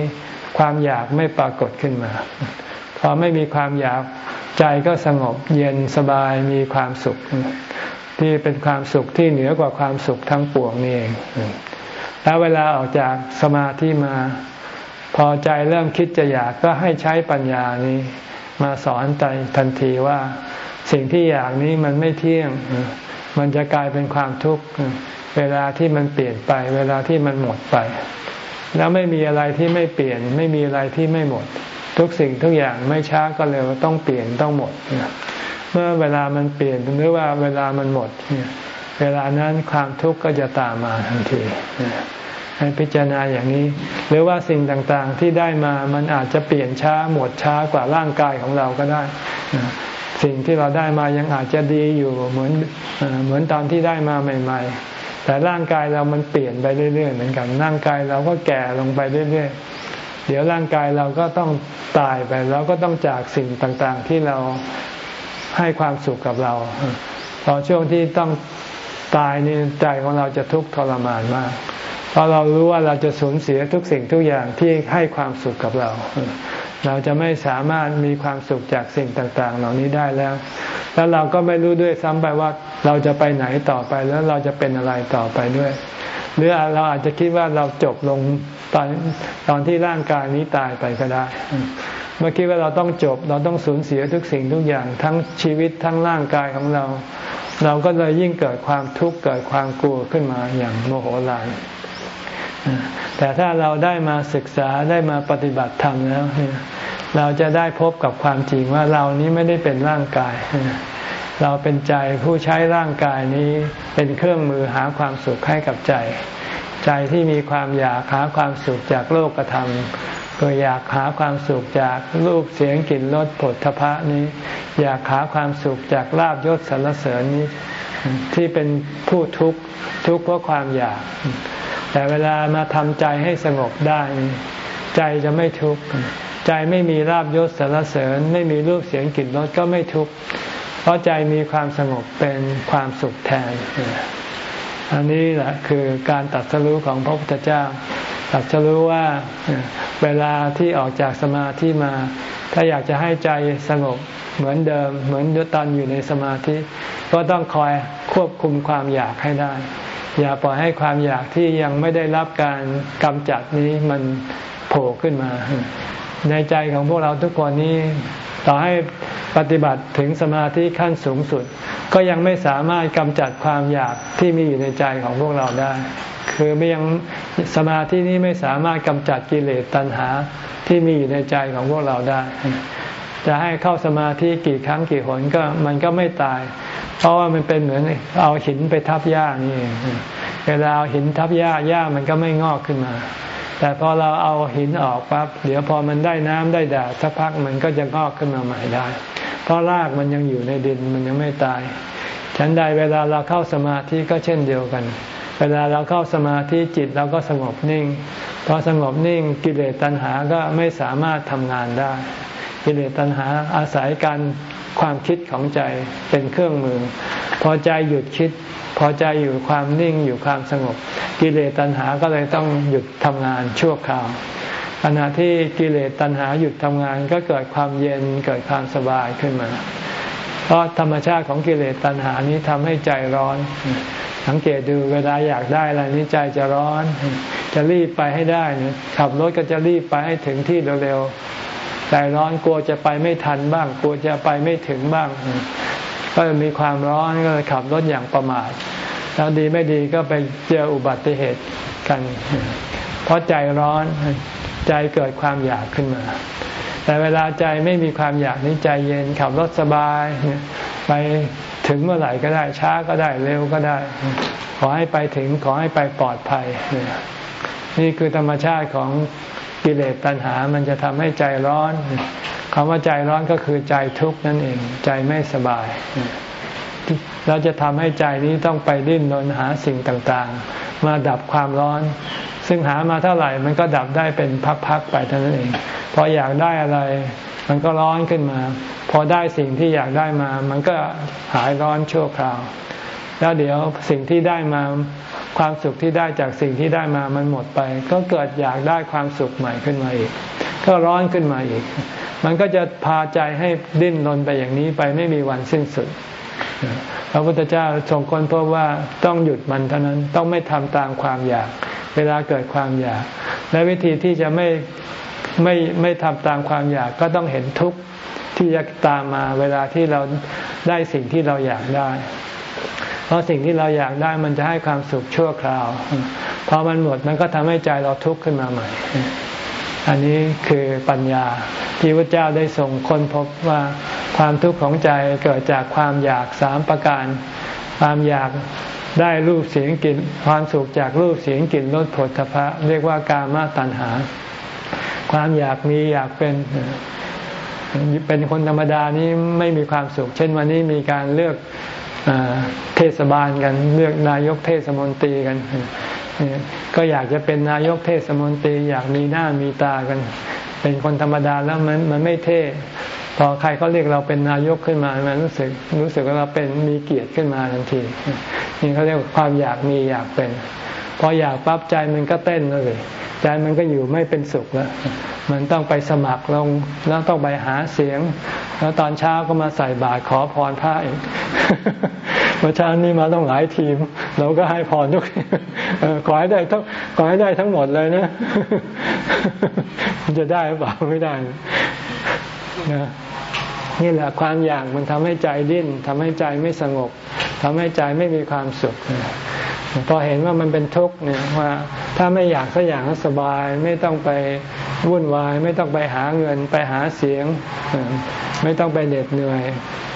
ความอยากไม่ปรากฏขึ้นมา พอไม่มีความอยากใจก็สงบเย็นสบายมีความสุข ที่เป็นความสุขที่เหนือกว่าความสุขทั้งปวงนี่เอง แล้วเวลาออกจากสมาธิมา พอใจเริ่มคิดจะอยากก็ให้ใช้ปัญญานี้ มาสอนใจทันทีว่า สิ่งที่อยากนี้มันไม่เที่ยง มันจะกลายเป็นความทุกข์ เวลาที่มันเปลี่ยนไป เวลาที่มันหมดไป แล้วไม่มีอะไรที่ไม่เปลี่ยน ไม่มีอะไรที่ไม่หมด ทุกสิ่งทุกอย่างไม่ช้าก็เร็วต้องเปลี่ยนต้องหมด เมื่อเวลามันเปลี่ยนหรือว่าเวลามันหมด เวลานั้นความทุกข์ก็จะตามมาทันทีให้พิจารณาอย่างนี้ หรือว่าสิ่งต่างๆที่ได้มามันอาจจะเปลี่ยนช้าหมดช้ากว่าร่างกายของเราก็ได้ สิ่งที่เราได้มายังอาจจะดีอยู่เหมือนเหมือนตอนที่ได้มาใหม่ ๆ แต่ร่างกายเรามันเปลี่ยนไปเรื่อยๆเหมือนกันร่างกายเราก็แก่ลงไปเรื่อยๆเดี๋ยวร่างกายเราก็ต้องตายไปเราก็ต้องจากสิ่งต่างๆ ที่เราให้ความสุขกับเราพอนช่วงที่ต้องตายนี่ใจของเราจะทุกข์ทรมานมาก เพราะเรารู้ว่าเราจะสูญเสียทุกสิ่งทุกอย่างที่ให้ความสุขกับเรา เราจะไม่สามารถมีความสุขจากสิ่งต่าง ๆ เหล่านี้ได้แล้ว แล้วเราก็ไม่รู้ด้วยซ้ำไปว่าเราจะไปไหนต่อไปแล้วเราจะเป็นอะไรต่อไปด้วย หรือเราอาจจะคิดว่าเราจบลงตอนตอนที่ร่างกายนี้ตายไปก็ได้ เมื่อคิดว่าเราต้องจบ เราต้องสูญเสียทุกสิ่งทุกอย่างทั้งชีวิตทั้งร่างกายของเรา เราก็เลยยิ่งเกิดความทุกข์เกิดความกลัวขึ้นมาอย่างโมโหลาน แต่ถ้าเราได้มาศึกษาได้มาปฏิบัติธรรมแล้ว เราจะได้พบกับความจริงว่าเรานี้ไม่ได้เป็นร่างกาย เราเป็นใจผู้ใช้ร่างกายนี้เป็นเครื่องมือหาความสุขให้กับใจ ใจที่มีความอยากหาความสุขจากโลกธรรมก็อยากหาความสุขจากรูปเสียงกลิ่นรสผลทพะนี้ อยากหาความสุขจากลาบยศสรรเสริญนี้ ที่เป็นผู้ทุกข์ทุกข์เพราะความอยาก แต่เวลามาทำใจให้สงบได้ ใจจะไม่ทุกข์ใจไม่มีลาบยศสรรเสริญ ไม่มีรูปเสียงกลิ่นรสก็ไม่ทุกข์เพราะใจมีความสงบเป็นความสุขแทน อันนี้แหละคือการตัดสู้ของพระพุทธเจ้า ตัดจะรู้ว่าเวลาที่ออกจากสมาธิมา ถ้าอยากจะให้ใจสงบเหมือนเดิม เหมือนตอนอยู่ในสมาธิ ก็ต้องคอยควบคุมความอยากให้ได้ อย่าปล่อยให้ความอยากที่ยังไม่ได้รับการกำจัดนี้มันโผล่ขึ้นมา ในใจของพวกเราทุกคนนี้ต่อให้ปฏิบัติถึงสมาธิขั้นสูงสุด ก็ยังไม่สามารถกำจัดความอยากที่มีอยู่ในใจของพวกเราได้ คือไม่ยังสมาธินี้ไม่สามารถกำจัดกิเลสตัณหาที่มีอยู่ในใจของพวกเราได้ จะให้เข้าสมาธิกี่ครั้งกี่หนก็มันก็ไม่ตาย เพราะว่ามันเป็นเหมือนเอาหินไปทับหญ้านี่เวลาเอาหินทับหญ้าหญ้ามันก็ไม่งอกขึ้นมา แต่พอเราเอาหินออกปั๊บเดี๋ยวพอมันได้น้ำได้แดดสักพักมันก็จะงอกขึ้นมาใหม่ได้ เพราะรากมันยังอยู่ในดินมันยังไม่ตาย ฉันใดเวลาเราเข้าสมาธิก็เช่นเดียวกัน เวลาเราเข้าสมาธิจิตเราก็สงบนิ่งพอสงบนิ่งกิเลสตัณหาก็ไม่สามารถทำงานได้กิเลสตัณหาอาศัยการ ความคิดของใจเป็นเครื่องมือ พอใจหยุดคิด พอใจอยู่ความนิ่งอยู่ความสงบ กิเลสตัณหาก็เลยต้องหยุดทำงานชั่วคราวขณะที่กิเลสตัณหาหยุดทำงานก็เกิดความเย็นเกิดความสบายขึ้นมา เพราะธรรมชาติของกิเลสตัณหานี้ทำให้ใจร้อน สังเกตดูเวลาอยากได้อะไรนี้ใจจะร้อน จะรีบไปให้ได้ ขับรถก็จะรีบไปให้ถึงที่เร็ว ใจร้อนกลัวจะไปไม่ทันบ้าง กลัวจะไปไม่ถึงบ้าง ก็มีความร้อนก็เลยขับรถอย่างประมาทแล้วดีไม่ดีก็ไปเจออุบัติเหตุกัน เพราะใจร้อนใจเกิดความอยากขึ้นมา แต่เวลาใจไม่มีความอยากนี้ใจเย็นขับรถสบายไปถึงเมื่อไหร่ก็ได้ช้าก็ได้เร็วก็ได้ ขอให้ไปถึงขอให้ไปปลอดภัย นี่คือธรรมชาติของ กิเลสตัณหามันจะทำให้ใจร้อนคำว่าใจร้อนก็คือใจทุกข์นั่นเอง ใจไม่สบาย เราจะทำให้ใจนี้ต้องไปดิ้นรนหาสิ่งต่างๆ มาดับความร้อน ซึ่งหามาเท่าไหร่มันก็ดับได้เป็นพักๆไปเท่านั้นเอง พออยากได้อะไรมันก็ร้อนขึ้นมา พอได้สิ่งที่อยากได้มา มันก็หายร้อนชั่วคราว แล้วเดี๋ยวสิ่งที่ได้มา ความสุขที่ได้จากสิ่งที่ได้มามันหมดไป ก็เกิดอยากได้ความสุขใหม่ขึ้นมาอีก ก็ร้อนขึ้นมาอีก มันก็จะพาใจให้ดิ้นรนไปอย่างนี้ไปไม่มีวันสิ้นสุดพระพุทธเจ้าทรงค้นพบว่าต้องหยุดมันเท่านั้นต้องไม่ทำตามความอยาก เวลาเกิดความอยาก และวิธีที่จะไม่ไม่ไม่ทำตามความอยากก็ต้องเห็นทุกข์ที่จะตามมาเวลาที่เราได้สิ่งที่เราอยากได้ เพราะสิ่งที่เราอยากได้มันจะให้ความสุขชั่วคราว พอมันหมดมันก็ทำให้ใจเราทุกข์ขึ้นมาใหม่ อันนี้คือปัญญาที่พระเจ้าได้ส่งคนพบว่าความทุกข์ของใจเกิดจากความอยากสามประการ ความอยากได้รูปเสียงกลิ่นความสุขจากรูปเสียงกลิ่นรสผลทพะเรียกว่ากามาตัณหา ความอยากมีอยากเป็นเป็นคนธรรมดานี้ไม่มีความสุข เช่นวันนี้มีการเลือก เทศบาลกันเลือกนายกเทศมนตรีกัน ก็อยากจะเป็นนายกเทศมนตรี อยากมีหน้ามีตากัน เป็นคนธรรมดาแล้วมันมันไม่เท่พอใครเขาเรียกเราเป็นนายกขึ้นมามันรู้สึกรู้สึกว่าเราเป็นมีเกียรติขึ้นมาทันทีนี่เขาเรียกความอยากมีอยากเป็น พออยากปั๊บใจมันก็เต้นเลยใจมันก็อยู่ไม่เป็นสุขแล้วมันต้องไปสมัครลงแล้วต้องไปหาเสียง แล้วตอนเช้าก็มาใส่บาตรขอพรพระอีกเมื่อเช้านี้มาต้องหลายทีม เราก็ให้พรทุกขอให้ได้ทั้งขอให้ได้ทั้งหมดเลยนะ จะได้หรือเปล่าไม่ได้นะ นี่แหละความอยากมันทำให้ใจดิ้นทำให้ใจไม่สงบทำให้ใจไม่มีความสุขพอเห็นว่ามันเป็นทุกข์เนี่ยว่าถ้าไม่อยากสักอย่างก็สบาย ไม่ต้องไปวุ่นวาย ไม่ต้องไปหาเงินไปหาเสียง ไม่ต้องไปเหน็ดเหนื่อย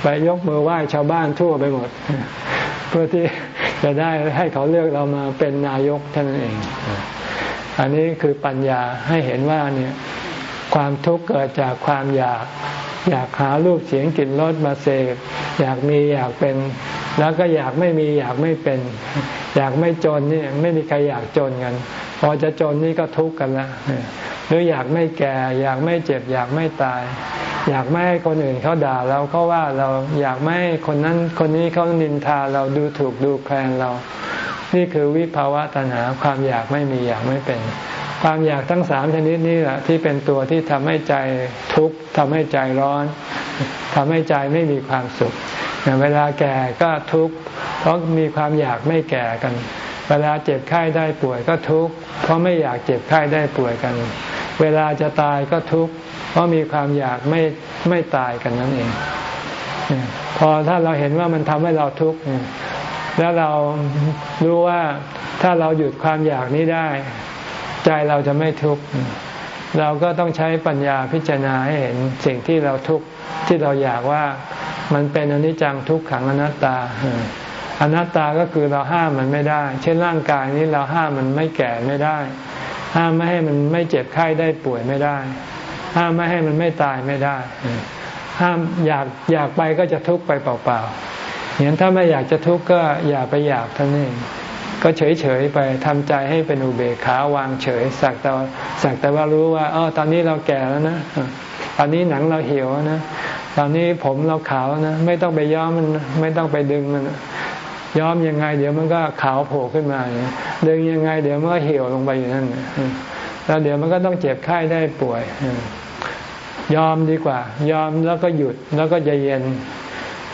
ไปยกมือไหว้ชาวบ้านทั่วไปหมด เพื่อที่จะได้ให้เขาเลือกเรามาเป็นนายกท่านั้นเอง อันนี้คือปัญญาให้เห็นว่าเนี่ยความทุกข์เกิดจากความอยาก อยากหารูปเสียงกลิ่นรสมาเสพอยากมีอยากเป็น แล้วก็อยากไม่มีอยากไม่เป็น อยากไม่จนนี่ไม่มีใครอยากจนกันพอจะจนนี่ก็ทุกข์กันละหรืออยากไม่แก่ อยากไม่เจ็บ อยากไม่ตาย อยากไม่ให้คนอื่นเขาด่าเราเขาว่าเราอยากไม่ให้คนนั้นคนนี้เขานินทาเราดูถูกดูแคลนเรา นี่คือวิภาวะตัณหาความอยากไม่มีอยากไม่เป็น ความอยากทั้งสามชนิดนี้แหละที่เป็นตัวที่ทำให้ใจทุกข์ทำให้ใจร้อนทำให้ใจไม่มีความสุข เวลาแก่ก็ทุกข์เพราะมีความอยากไม่แก่กัน เวลาเจ็บไข้ได้ป่วยก็ทุกข์เพราะไม่อยากเจ็บไข้ได้ป่วยกัน เวลาจะตายก็ทุกข์เพราะมีความอยากไม่ไม่ตายกันนั่นเอง พอถ้าเราเห็นว่ามันทำให้เราทุกข์แล้วเรารู้ว่าถ้าเราหยุดความอยากนี้ได้ ใจเราจะไม่ทุกข์เราก็ต้องใช้ปัญญาพิจารณาให้เห็นสิ่งที่เราทุกข์ที่เราอยากว่ามันเป็นอนิจจังทุกขังอนัตตาอนัตตาก็คือเราห้ามมันไม่ได้ เช่นร่างกายนี้เราห้ามมันไม่แก่ไม่ได้ ห้ามไม่ให้มันไม่เจ็บไข้ได้ป่วยไม่ได้ ห้ามไม่ให้มันไม่ตายไม่ได้ ห้ามอยากอยากไปก็จะทุกข์ไปเปล่าๆอย่างถ้าไม่อยากจะทุกข์ก็อย่าไปอยากท่านเอง ก็เฉยเฉยไปทำใจให้เป็นอุเบกขาวางเฉย สักแต่สักแต่ว่ารู้ว่าอ๋อตอนนี้เราแก่แล้วนะตอนนี้หนังเราเหี่ยวนะ ตอนนี้ผมเราขาวนะ ไม่ต้องไปย้อมมันไม่ต้องไปดึงมัน ย้อมยังไง เดี๋ยวมันก็ขาวโผล่ขึ้นมาดึงยังไง เดี๋ยวมันก็เหี่ยวลงไปอยู่นั่นแล้วเดี๋ยวมันก็ต้องเจ็บไข้ได้ป่วยยอมดีกว่า ยอมแล้วก็หยุดแล้วก็จะเย็น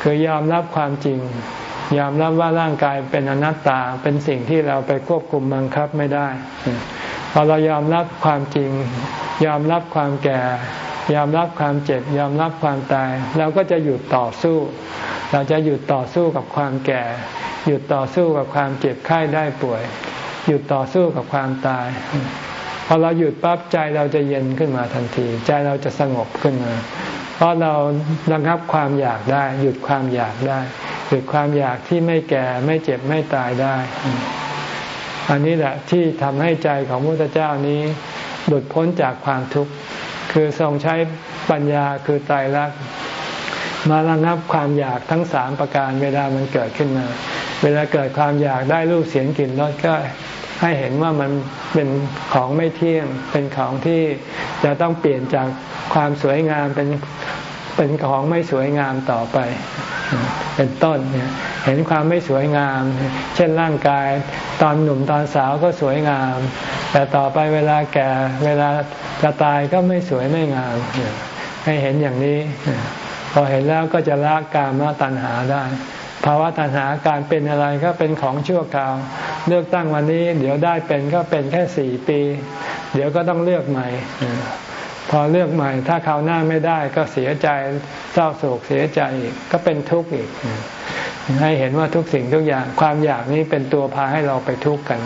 คือยอมรับความจริง ยอมรับว่าร่างกายเป็นอนัตตาเป็นสิ่งที่เราไปควบคุมบังคับไม่ได้ พอเรายอมรับความจริง ยอมรับความแก่ ยอมรับความเจ็บ ยอมรับความตาย เราก็จะหยุดต่อสู้ เราจะหยุดต่อสู้กับความแก่ หยุดต่อสู้กับความเจ็บไข้ได้ป่วย หยุดต่อสู้กับความตายพอเราหยุดปั๊บใจเราจะเย็นขึ้นมาทันที ใจเราจะสงบขึ้นมา เพราะเราระงับความอยากได้ หยุดความอยากได้ หยุดความอยากที่ไม่แก่ไม่เจ็บไม่ตายได้ อันนี้แหละที่ทำให้ใจของพระพุทธเจ้านี้ หลุดพ้นจากความทุกข์คือทรงใช้ปัญญาคือไตรลักษณ์มาระงับความอยากทั้งสามประการเวลามันเกิดขึ้นมา เวลาเกิดความอยากได้รูปเสียงกลิ่นรสก็ ให้เห็นว่ามันเป็นของไม่เที่ยง เป็นของที่จะต้องเปลี่ยนจากความสวยงามเป็นเป็นของไม่สวยงามต่อไป เป็นต้นเนี่ยเห็นความไม่สวยงาม เช่นร่างกายตอนหนุ่มตอนสาวก็สวยงาม แต่ต่อไปเวลาแก่เวลาจะตายก็ไม่สวยไม่งาม ให้เห็นอย่างนี้ พอเห็นแล้วก็จะละกามตัณหาได้ ภาวะตัณหาการเป็นอะไรก็เป็นของชั่วคราว เลือกตั้งวันนี้ เดี๋ยวได้เป็นก็เป็นแค่สี่ปี เดี๋ยวก็ต้องเลือกใหม่ พอเลือกใหม่ ถ้าคราวหน้าไม่ได้ก็เสียใจเศร้าโศกเสียใจอีกก็เป็นทุกข์อีก ให้เห็นว่าทุกสิ่งทุกอย่างความอยากนี้เป็นตัวพาให้เราไปทุกข์กัน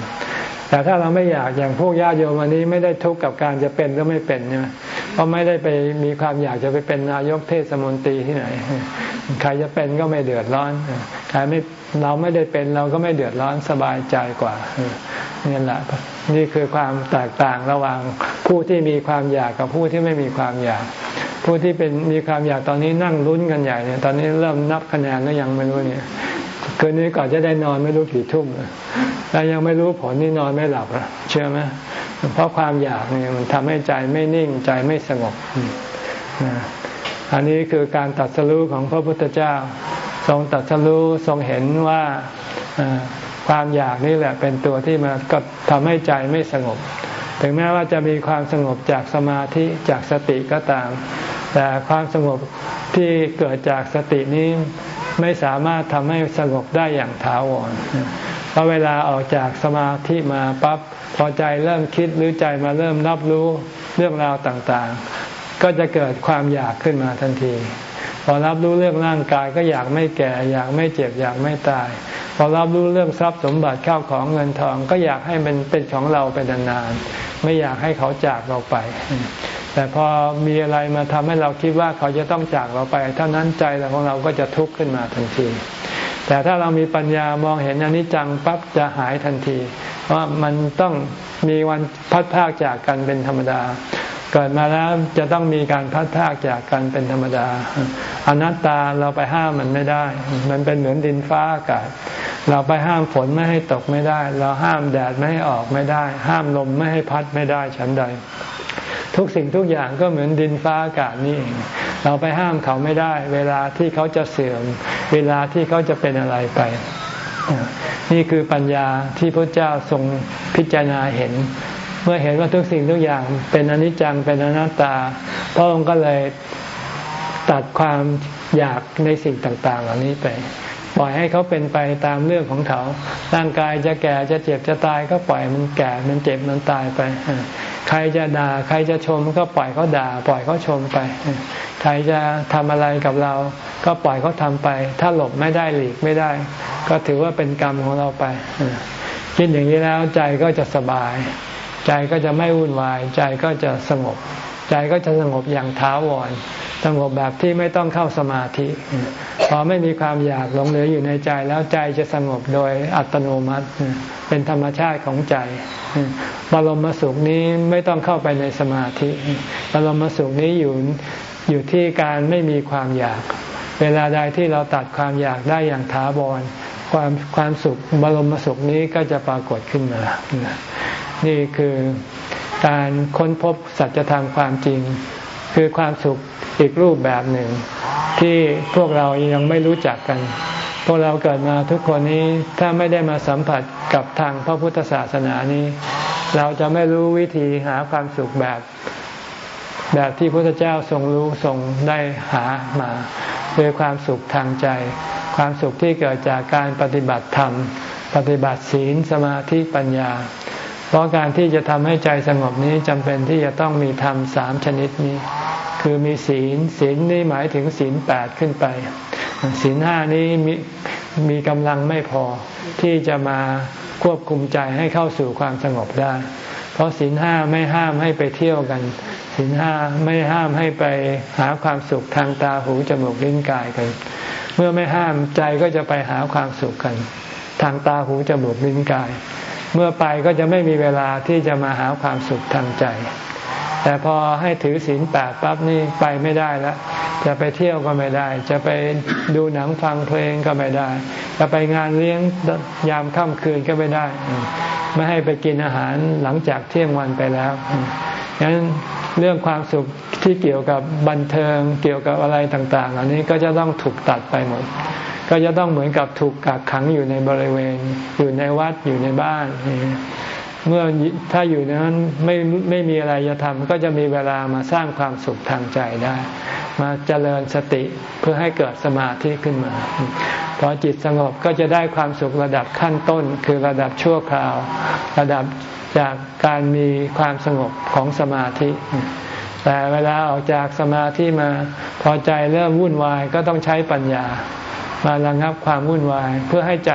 แต่ถ้าเราไม่อยากอย่างพวกญาติโยมวันนี้ไม่ได้ทุกข์กับการจะเป็นก็ไม่เป็นใช่ไหมเพราะไม่ได้ไปมีความอยากจะไปเป็นนายกเทศมนตรีที่ไหน ใครจะเป็นก็ไม่เดือดร้อนใครไม่เราไม่ได้เป็นเราก็ไม่เดือดร้อนสบายใจกว่านี่แหละนี่คือความแตกต่างระหว่างผู้ที่มีความอยากกับผู้ที่ไม่มีความอยาก ผู้ที่เป็นมีความอยากตอนนี้นั่งลุ้นกันใหญ่เนี่ยตอนนี้เริ่มนับคะแนนแล้วยังไม่รู้เนี่ย คืนนี้ก่อนจะได้นอนไม่รู้กี่ทุ่มแล้วยังไม่รู้ผลนี่นอนไม่หลับเชื่อไหมเพราะความอยากเนี่ยมันทำให้ใจไม่นิ่งใจไม่สงบอันนี้คือการตัดสู้ของพระพุทธเจ้า ทรงตัดสู้ทรงเห็นว่าความอยากนี่แหละเป็นตัวที่มาก็ทำให้ใจไม่สงบ ถึงแม้ว่าจะมีความสงบจากสมาธิจากสติก็ตาม แต่ความสงบที่เกิดจากสตินี้ ไม่สามารถทำให้สงบได้อย่างถาวรพราะเวลาออกจากสมาธิมาปั๊บพอใจเริ่มคิดหรือใจมาเริ่มรับรู้เรื่องราวต่างๆ ก็จะเกิดความอยากขึ้นมาทันที พอรับรู้เรื่องร่างกายก็อยากไม่แก่ อยากไม่เจ็บอยากไม่ตาย พอรับรู้เรื่องทรัพย์สมบัติเข้าของเงินทอง ก็อยากให้มันเป็นของเราเป็นนานๆไม่อยากให้เขาจากเราไป แต่พอมีอะไรมาทำให้เราคิดว่าเขาจะต้องจากเราไป เท่านั้นใจของเราก็จะทุกข์ขึ้นมาทันที แต่ถ้าเรามีปัญญามองเห็นอนิจจังปั๊บจะหายทันทีว่ามันต้องมีวันพัดพากจากกันเป็นธรรมดา เกิดมาแล้วจะต้องมีการพัดพากจากกันเป็นธรรมดา อนัตตาเราไปห้ามมันไม่ได้ มันเป็นเหมือนดินฟ้าอากาศ เราไปห้ามฝนไม่ให้ตกไม่ได้ เราห้ามแดดไม่ให้ออกไม่ได้ ห้ามลมไม่ให้พัดไม่ได้ฉันใด ทุกสิ่งทุกอย่างก็เหมือนดินฟ้าอากาศนี่ เราไปห้ามเขาไม่ได้ เวลาที่เขาจะเสื่อม เวลาที่เขาจะเป็นอะไรไป นี่คือปัญญาที่พระเจ้าทรงพิจารณาเห็น เมื่อเห็นว่าทุกสิ่งทุกอย่างเป็นอนิจจังเป็นอนัตตา พระองค์ก็เลยตัดความอยากในสิ่งต่าง ๆ เหล่านี้ไป ปล่อยให้เขาเป็นไปตามเรื่องของเขา ร่างกายจะแก่จะเจ็บจะตายก็ปล่อยมันแก่มันเจ็บมันตายไป ใครจะด่าใครจะชมก็ปล่อยเขาด่า ปล่อยเขาชมไป ใครจะทำอะไรกับเรา ก็ปล่อยเขาทำไป ถ้าหลบไม่ได้หลีกไม่ได้ ก็ถือว่าเป็นกรรมของเราไปคิดอย่างนี้แล้วใจก็จะสบาย ใจก็จะไม่วุ่นวาย ใจก็จะสงบ ใจก็จะสงบอย่างท้าวรสงบแบบที่ไม่ต้องเข้าสมาธิ พอไม่มีความอยากหลงเหลืออยู่ในใจแล้วใจจะสงบโดยอัตโนมัติ เป็นธรรมชาติของใจบรมสุขนี้ไม่ต้องเข้าไปในสมาธิบรมสุขนี้อยู่อยู่ที่การไม่มีความอยาก เวลาใดที่เราตัดความอยากได้อย่างถาวรความความสุขบรมสุขนี้ก็จะปรากฏขึ้นมา นี่คือการค้นพบสัจธรรมความจริง คือความสุข อีกรูปแบบหนึ่ง ที่พวกเรายังไม่รู้จักกัน พวกเราเกิดมาทุกคนนี้ถ้าไม่ได้มาสัมผัสกับทางพระพุทธศาสนานี้ เราจะไม่รู้วิธีหาความสุขแบบ แบบที่พระพุทธเจ้าทรงรู้ทรงได้หามาคือความสุขทางใจ ความสุขที่เกิดจากการปฏิบัติธรรม ปฏิบัติศีลสมาธิปัญญา เพราะการที่จะทำให้ใจสงบนี้จำเป็นที่จะต้องมีธรรมสามชนิดนี้ คือมีศีลศีลนี่หมายถึงศีลแปดขึ้นไปศีลห้านี้มีมีกำลังไม่พอที่จะมาควบคุมใจให้เข้าสู่ความสงบได้ เพราะศีลห้าไม่ห้ามให้ไปเที่ยวกันศีลห้าไม่ห้ามให้ไปหาความสุขทางตาหูจมูกลิ้นกายกัน เมื่อไม่ห้ามใจก็จะไปหาความสุขกัน ทางตาหูจมูกลิ้นกาย เมื่อไปก็จะไม่มีเวลาที่จะมาหาความสุขทางใจ แต่พอให้ถือศีลแปดปั๊บนี่ไปไม่ได้แล้วจะไปเที่ยวก็ไม่ได้ จะไปดูหนังฟังเพลงก็ไม่ได้ จะไปงานเลี้ยงยามค่ำคืนก็ไม่ได้ ไม่ให้ไปกินอาหารหลังจากเที่ยงวันไปแล้วงั้นเรื่องความสุขที่เกี่ยวกับบันเทิงเกี่ยวกับอะไรต่างๆอันนี้ก็จะต้องถูกตัดไปหมด ก็จะต้องเหมือนกับถูกกักขังอยู่ในบริเวณ อยู่ในวัดอยู่ในบ้าน เมื่อถ้าอยู่นั้นไม่ไม่มีอะไรจะทำก็จะมีเวลามาสร้างความสุขทางใจได้ มาเจริญสติเพื่อให้เกิดสมาธิขึ้นมา พอจิตสงบก็จะได้ความสุขระดับขั้นต้น คือระดับชั่วคราว ระดับจากการมีความสงบของสมาธิ แต่เวลาออกจากสมาธิมา พอใจเริ่มวุ่นวายก็ต้องใช้ปัญญา มาระงับความวุ่นวาย เพื่อให้ใจ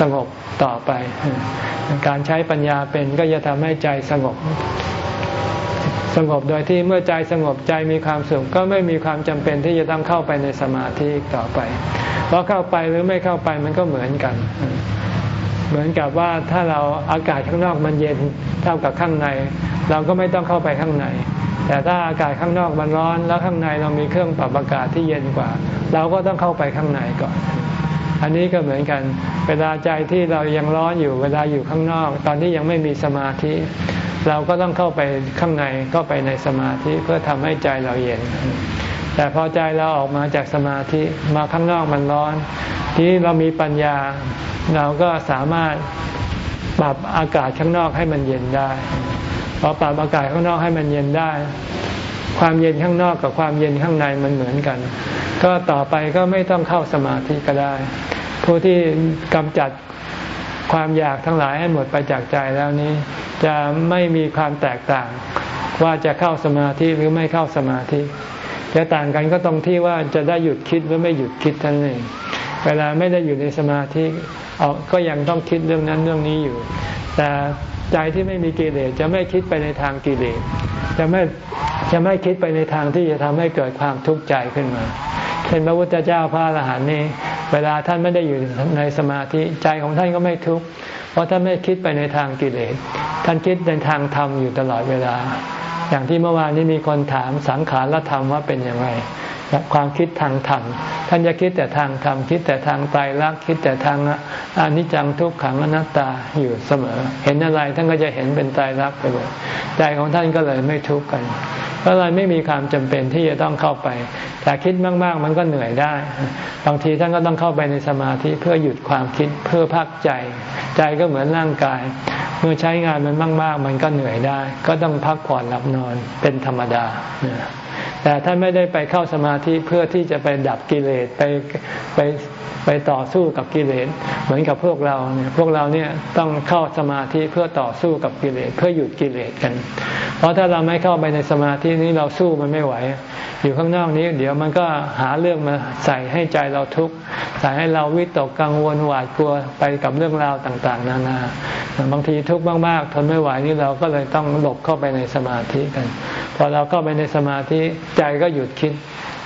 สงบต่อไป การใช้ปัญญาเป็นก็จะทำให้ใจสงบ สงบโดยที่เมื่อใจสงบใจมีความสุขก็ไม่มีความจำเป็นที่จะต้องเข้าไปในสมาธิต่อไป เพราะเข้าไปหรือไม่เข้าไปมันก็เหมือนกัน เหมือนกับว่าถ้าเราอากาศข้างนอกมันเย็นเท่ากับข้างใน เราก็ไม่ต้องเข้าไปข้างใน แต่ถ้าอากาศข้างนอกมันร้อน แล้วข้างในเรามีเครื่องปรับอากาศที่เย็นกว่า เราก็ต้องเข้าไปข้างในก่อน อันนี้ก็เหมือนกัน เวลาใจที่เรายังร้อนอยู่เวลาอยู่ข้างนอก ตอนที่ยังไม่มีสมาธิ เราก็ต้องเข้าไปข้างในเข้าไปในสมาธิเพื่อทำให้ใจเราเย็น แต่พอใจเราออกมาจากสมาธิมาข้างนอกมันร้อน ที่เรามีปัญญา เราก็สามารถปรับอากาศข้างนอกให้มันเย็นได้ อปรับอากาศข้างนอกให้มันเย็นได้ ความเย็นข้างนอกกับความเย็นข้างในมันเหมือนกัน ก็ต่อไปก็ไม่ต้องเข้าสมาธิก็ได้ ผู้ที่กำจัดความอยากทั้งหลายให้หมดไปจากใจแล้วนี้ จะไม่มีความแตกต่าง ว่าจะเข้าสมาธิหรือไม่เข้าสมาธิจะต่างกันก็ตรงที่ว่าจะได้หยุดคิดหรือไม่หยุดคิดท่านเองเวลาไม่ได้อยู่ในสมาธิก็ยังต้องคิดเรื่องนั้นเรื่องนี้อยู่ แต่ ใจที่ไม่มีกิเลสจะไม่คิดไปในทางกิเลสจะไม่จะไม่คิดไปในทางที่จะทำให้เกิดความทุกข์ใจขึ้นมาเช่นพระพุทธเจ้าพระอรหันต์นี้เวลาท่านไม่ได้อยู่ในสมาธิใจของท่านก็ไม่ทุกข์เพราะท่านไม่คิดไปในทางกิเลสท่านคิดในทางธรรมอยู่ตลอดเวลา อย่างที่เมื่อวานนี้มีคนถามสังขารธรรมว่าเป็นยังไง ความคิดทางธรรมท่านจะคิดแต่ทางธรรมคิดแต่ทางไตรลักษณ์คิดแต่ทางอนิจจังทุกขังอนัตตาอยู่เสมอ เห็นอะไรท่านก็จะเห็นเป็นไตรลักษณ์ไปเลยใจของท่านก็เลยไม่ทุกข์กันก็เลยไม่มีความจำเป็นที่จะต้องเข้าไป แต่คิดมากๆ มันก็เหนื่อยได้ บางทีท่านก็ต้องเข้าไปในสมาธิเพื่อหยุดความคิดเพื่อพักใจ ใจก็เหมือนร่างกาย เมื่อใช้งานมันมาก ๆ มันก็เหนื่อยได้ ก็ต้องพักผ่อนหลับนอนเป็นธรรมดา แต่ท่านไม่ได้ไปเข้าสมาธิเพื่อที่จะไปดับกิเลสไปไป ไปต่อสู้กับกิเลสเหมือนกับพวกเราเนี่ยพวกเราเนี่ยต้องเข้าสมาธิเพื่อต่อสู้กับกิเลสเพื่อหยุดกิเลสกัน เพราะถ้าเราไม่เข้าไปในสมาธินี้เราสู้มันไม่ไหว อยู่ข้างนอกนี้ เดี๋ยวมันก็หาเรื่องมาใส่ให้ใจเราทุกข์ใส่ให้เราวิตกกังวลหวาดกลัวไปกับเรื่องราวต่าง ๆ นานาบางทีทุกข์มากๆทนไม่ไหวนี่เราก็เลยต้องหลบเข้าไปในสมาธิกัน พอเราเข้าไปในสมาธิใจก็หยุดคิด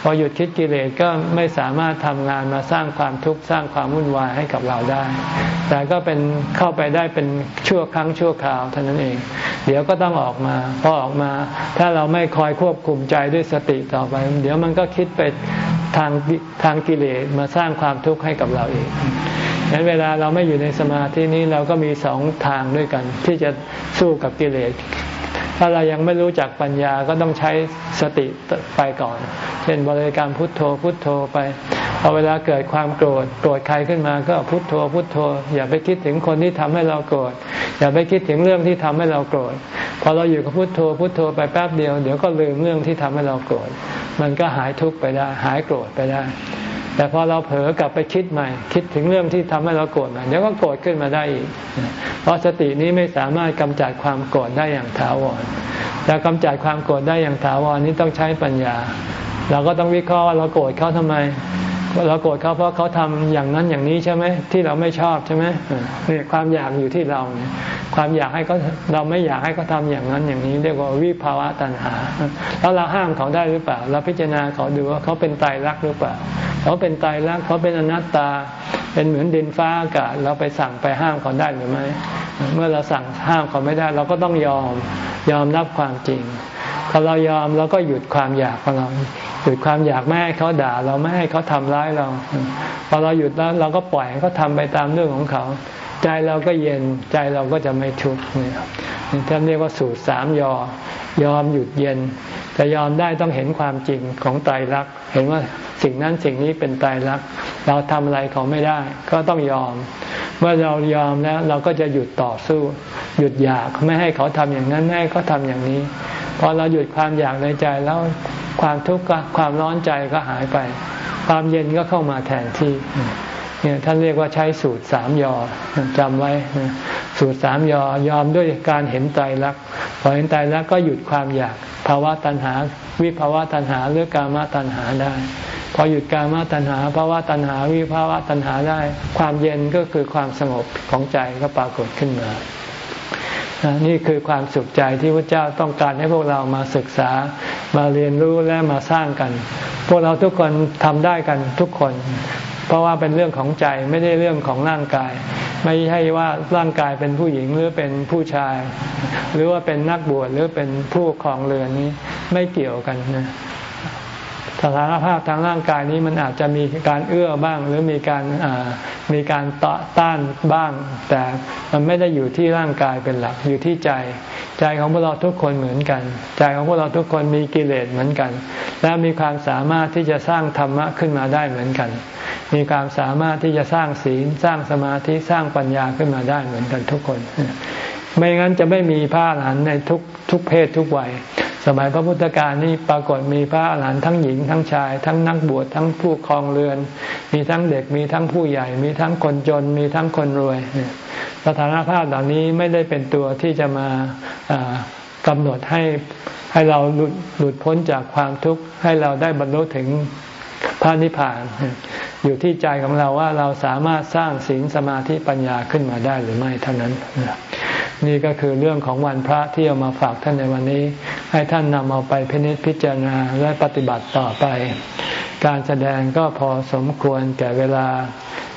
พอหยุดคิดกิเลสก็ไม่สามารถทำงานมาสร้างความทุกข์สร้างความวุ่นวายให้กับเราได้ แต่ก็เป็นเข้าไปได้เป็นชั่วครั้งชั่วคราวเท่านั้นเอง เดี๋ยวก็ต้องออกมา พอออกมา ถ้าเราไม่คอยควบคุมใจด้วยสติต่อไป เดี๋ยวมันก็คิดไปทางทางกิเลสมาสร้างความทุกข์ให้กับเราเองฉะนั้นเวลาเราไม่อยู่ในสมาธินี้เราก็มีสองทางด้วยกัน ที่จะสู้กับกิเลส ถ้าเรายังไม่รู้จักปัญญาก็ต้องใช้สติไปก่อน เช่นบริกรรมพุทโธพุทโธไปพอเวลาเกิดความโกรธโกรธใครขึ้นมาก็พุทโธพุทโธ อย่าไปคิดถึงคนที่ทำให้เราโกรธอย่าไปคิดถึงเรื่องที่ทำให้เราโกรธพอเราอยู่กับพุทโธพุทโธไปแป๊บเดียวเดี๋ยวก็ลืมเรื่องที่ทำให้เราโกรธมันก็หายทุกข์ไปได้ หายโกรธไปได้ แต่พอเราเผลอกลับไปคิดใหม่ คิดถึงเรื่องที่ทำให้เราโกรธใหม่เดี๋ยวก็โกรธขึ้นมาได้อีก เพราะสตินี้ไม่สามารถกำจัดความโกรธได้อย่างถาวรจะกำจัดความโกรธได้อย่างถาวรนี้ต้องใช้ปัญญา เราก็ต้องวิเคราะห์ว่าเราโกรธเขาทำไม เราโกรธเขาเพราะเขาทำอย่างนั้นอย่างนี้ใช่ไหมที่เราไม่ชอบใช่ไหมเนี่ยความอยากอยู่ที่เราเนี่ยความอยากให้เขาเราไม่อยากให้เขาทาอย่างนั้นอย่างนี้ เรียกว่าวิภาวะตัณหา แล้วเราห้ามเขาได้หรือเปล่า เราพิจารณาเขาดูว่าเขาเป็นตายรักหรือเปล่า เขาเป็นตายรักเขาเป็นอนัตตา เป็นเหมือนดินฟ้าอากาศเราไปสั่งไปห้ามเขาได้หรือไม่เมื่อเราสั่งห้ามเขาไม่ได้ เราก็ต้องยอมยอมรับความจริง พอเรายอมเราก็หยุดความอยากของเรา หยุดความอยากไม่ให้เขาด่า เราไม่ให้เขาทำร้ายเรา พอเราหยุดแล้วเราก็ปล่อยเขาทาไปตามเรื่องของเขา ใจเราก็เย็นใจเราก็จะไม่ทุกข์เนี่ยท่านเรียกว่าสูตรสามยอยอมหยุดเย็นแต่ยอมได้ต้องเห็นความจริงของไตรลักษณ์เห็นว่าสิ่งนั้นสิ่งนี้เป็นไตรลักษณ์เราทำอะไรเขาไม่ได้ ก็ต้องยอม เมื่อเรายอมแล้วเราก็จะหยุดต่อสู้ หยุดอยากไม่ให้เขาทำอย่างนั้นไม่ให้เขาทำอย่างนี้ พอเราหยุดความอยากในใจแล้วความทุกข์ความร้อนใจก็หายไป ความเย็นก็เข้ามาแทนที่เนี่ยท่านเรียกว่าใช้สูตรสามยอจำไว้ สูตรสามยอยอมด้วยการเห็นใจรักพอเห็นใจรักก็หยุดความอยากภาวะตัณหา วิภาวะตัณหาหรือกามตัณหาได้ พอหยุดกามตัณหาภาวะตัณหาวิภาวะตัณหาได้ ความเย็นก็คือความสงบของใจก็ปรากฏขึ้นมา นี่คือความสุขใจที่พระเจ้าต้องการให้พวกเรามาศึกษามาเรียนรู้และมาสร้างกัน พวกเราทุกคนทำได้กันทุกคน เพราะว่าเป็นเรื่องของใจไม่ได้เรื่องของร่างกาย ไม่ใช่ว่าร่างกายเป็นผู้หญิงหรือเป็นผู้ชาย หรือว่าเป็นนักบวชหรือเป็นผู้ครองเรือนนี้ไม่เกี่ยวกันนะ สถานภาพทางร่างกายนี้มันอาจจะมีการเอื้อบ้าง หรือมีการมีการต่อต้านบ้าง แต่มันไม่ได้อยู่ที่ร่างกายเป็นหลักอยู่ที่ใจ ใจของพวกเราทุกคนเหมือนกัน ใจของพวกเราทุกคนมีกิเลสเหมือนกัน และมีความสามารถที่จะสร้างธรรมะขึ้นมาได้เหมือนกัน มีความสามารถที่จะสร้างศีลสร้างสมาธิสร้างปัญญาขึ้นมาได้เหมือนกันทุกคน ไม่งั้นจะไม่มีพระอรหันต์ในทุกทุกเพศทุกวัย สมัยพระพุทธกาลนี่ปรากฏมีพระอรหันต์ทั้งหญิงทั้งชาย ทั้งนักบวชทั้งผู้ครองเรือน มีทั้งเด็กมีทั้งผู้ใหญ่ มีทั้งคนจนมีทั้งคนรวย สถานภาพเหล่านี้ไม่ได้เป็นตัวที่จะมากำหนดให้ให้เราหลุดหลุดพ้นจากความทุกข์ให้เราได้บรรลุถึงพระนิพพาน อยู่ที่ใจของเราว่าเราสามารถสร้างศีลสมาธิปัญญาขึ้นมาได้หรือไม่เท่านั้นนี่ นี่ก็คือเรื่องของวันพระที่เอามาฝากท่านในวันนี้ ให้ท่านนำเอาไปพินิจพิจารณาและปฏิบัติต่อไป การแสดงก็พอสมควรแก่เวลา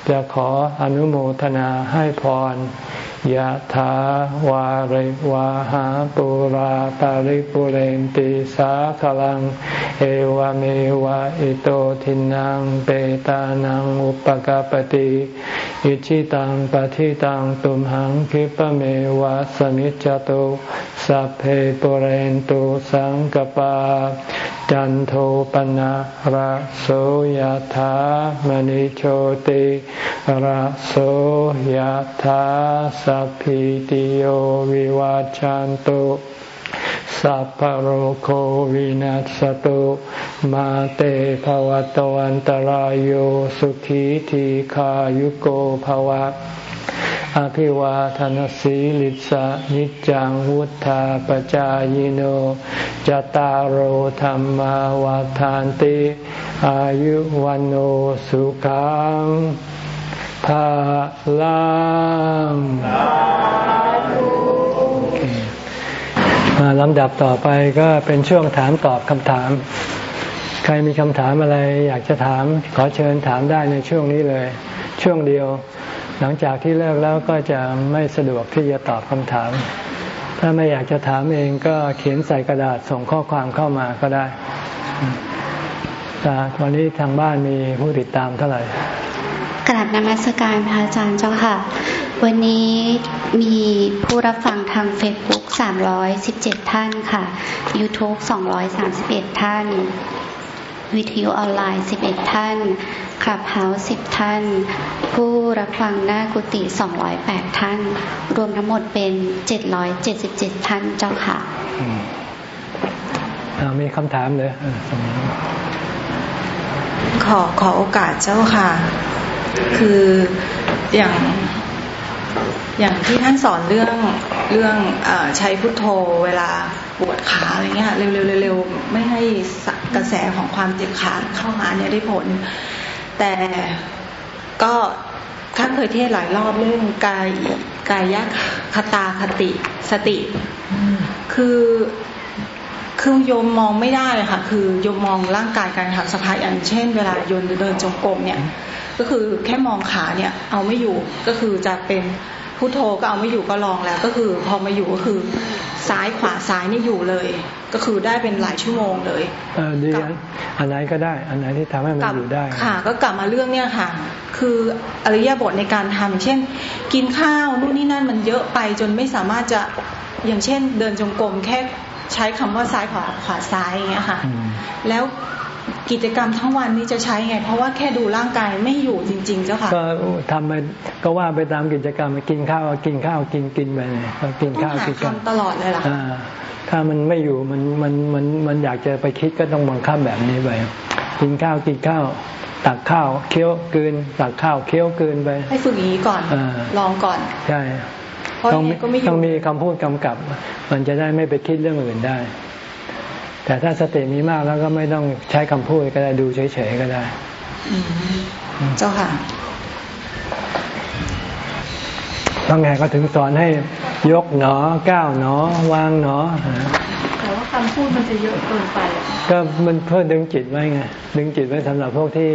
จะขออนุโมทนาให้พร ยะถาวาริวาหาปุราปาริปุเรนติสาขลัง เอวเมวะอิโตทินังเปตานังอุปกาปติอิชิตังปฏิตังตุมหังคิปเมวะสมิจจตุสัพเพปุเรนตุสังกปา จันโทปนะระโสยธามณิโชติระโสยธาสัพพิติโยวิวาจันตุสัพพโรโควินัสตุมาเตภวตวันตารโยสุขีทีขายุโกภวะ อภิวาทนสีลิสะนิจังวุธาปจายโนจตารโหธรรมวาทานติ อายุวันโอสุขัง ภาลังลำดับต่อไปก็เป็นช่วงถามตอบคำถาม ใครมีคำถามอะไรอยากจะถาม ขอเชิญถามได้ในช่วงนี้เลย ช่วงเดียว หลังจากที่เลิกแล้วก็จะไม่สะดวกที่จะตอบคำถาม ถ้าไม่อยากจะถามเองก็เขียนใส่กระดาษส่งข้อความเข้ามาก็ได้แต่วันนี้ทางบ้านมีผู้ติดตามเท่าไหร่ กราบนมัสการพระอาจารย์เจ้าค่ะ วันนี้มีผู้รับฟังทางเฟซบุ๊ก317 ท่านค่ะ YouTube 231 ท่าน วิทยุออนไลน์ 11 ท่านคลับเฮาส์10 ท่าน ผู้รับฟังหน้ากุฏิ208 ท่าน รวมทั้งหมดเป็น 777 ท่านเจ้าค่ะมีคำถามเลยขอขอโอกาสเจ้าค่ะ คืออย่างอย่างที่ท่านสอนเรื่องเรื่องอใช้พุทโธเวลาปวดขาอะไรเงี้ยเร็วๆๆไม่ให้กระแสของความเจ็บขาเข้ามาเนี่ยได้ผล แต่ก็ข้าเคยเทศหลายรอบเรื่องกายกายยักคตาคติสติ คือคือโยมมองไม่ได้เลยค่ะ คือโยมมองร่างกายการทำสภายอย่างเช่น เวลาโยนเดินจงกรมเนี่ย ก็คือแค่มองขาเนี่ยเอาไม่อยู่ก็คือจะเป็นพุทโธก็เอาไม่อยู่ก็ลองแล้ว ก็คือพอมาอยู่ก็คือซ้ายขวาซ้ายนี่อยู่เลย ก็คือได้เป็นหลายชั่วโมงเลยเออดีอันไหนก็ได้ อันไหนที่ทำให้มันอยู่ได้ ค่ะ ก็กลับมาเรื่องเนี่ยค่ะ คืออริยบทในการทำเช่น กินข้าวนู่นนี่นั่นมันเยอะไปจนไม่สามารถจะอย่างเช่น เดินจงกรมแค่ใช้คำว่าซ้ายขวาขวาซ้ายอย่างเงี้ยค่ะ แล้ว กิจกรรมทั้งวันนี้จะใช้ไง เพราะว่าแค่ดูร่างกายไม่อยู่จริง ๆ เจ้าค่ะ ก็ทำไปก็ว่าไปตามกิจกรรมกินข้าวกินข้าวกินกินไปเลยกินข้าวกินข้าวตลอดเลยล่ะถ้ามันไม่อยู่มันมันมันมันอยากจะไปคิดก็ต้องบังคับแบบนี้ไปกินข้าวกินข้าวตักข้าวเคี้ยวกินตักข้าวเคี้ยวกินไป ให้ฝึกอย่างนี้ก่อนลองก่อนใช่ต้องต้องมีคำพูดกำกับ มันจะได้ไม่ไปคิดเรื่องอื่นได้ แต่ถ้าสติมีมากแล้วก็ไม่ต้องใช้คำพูดก็ได้ดูเฉยๆก็ได้เจ้าค่ะบางแห่งก็ถึงสอนให้ยกหนอก้าวหนอ วางหนอแต่ว่าคำพูดมันจะเยอะเกินไป ก็มันเพื่อดึงจิตไว้ไงดึงจิตไว้สำหรับพวกที่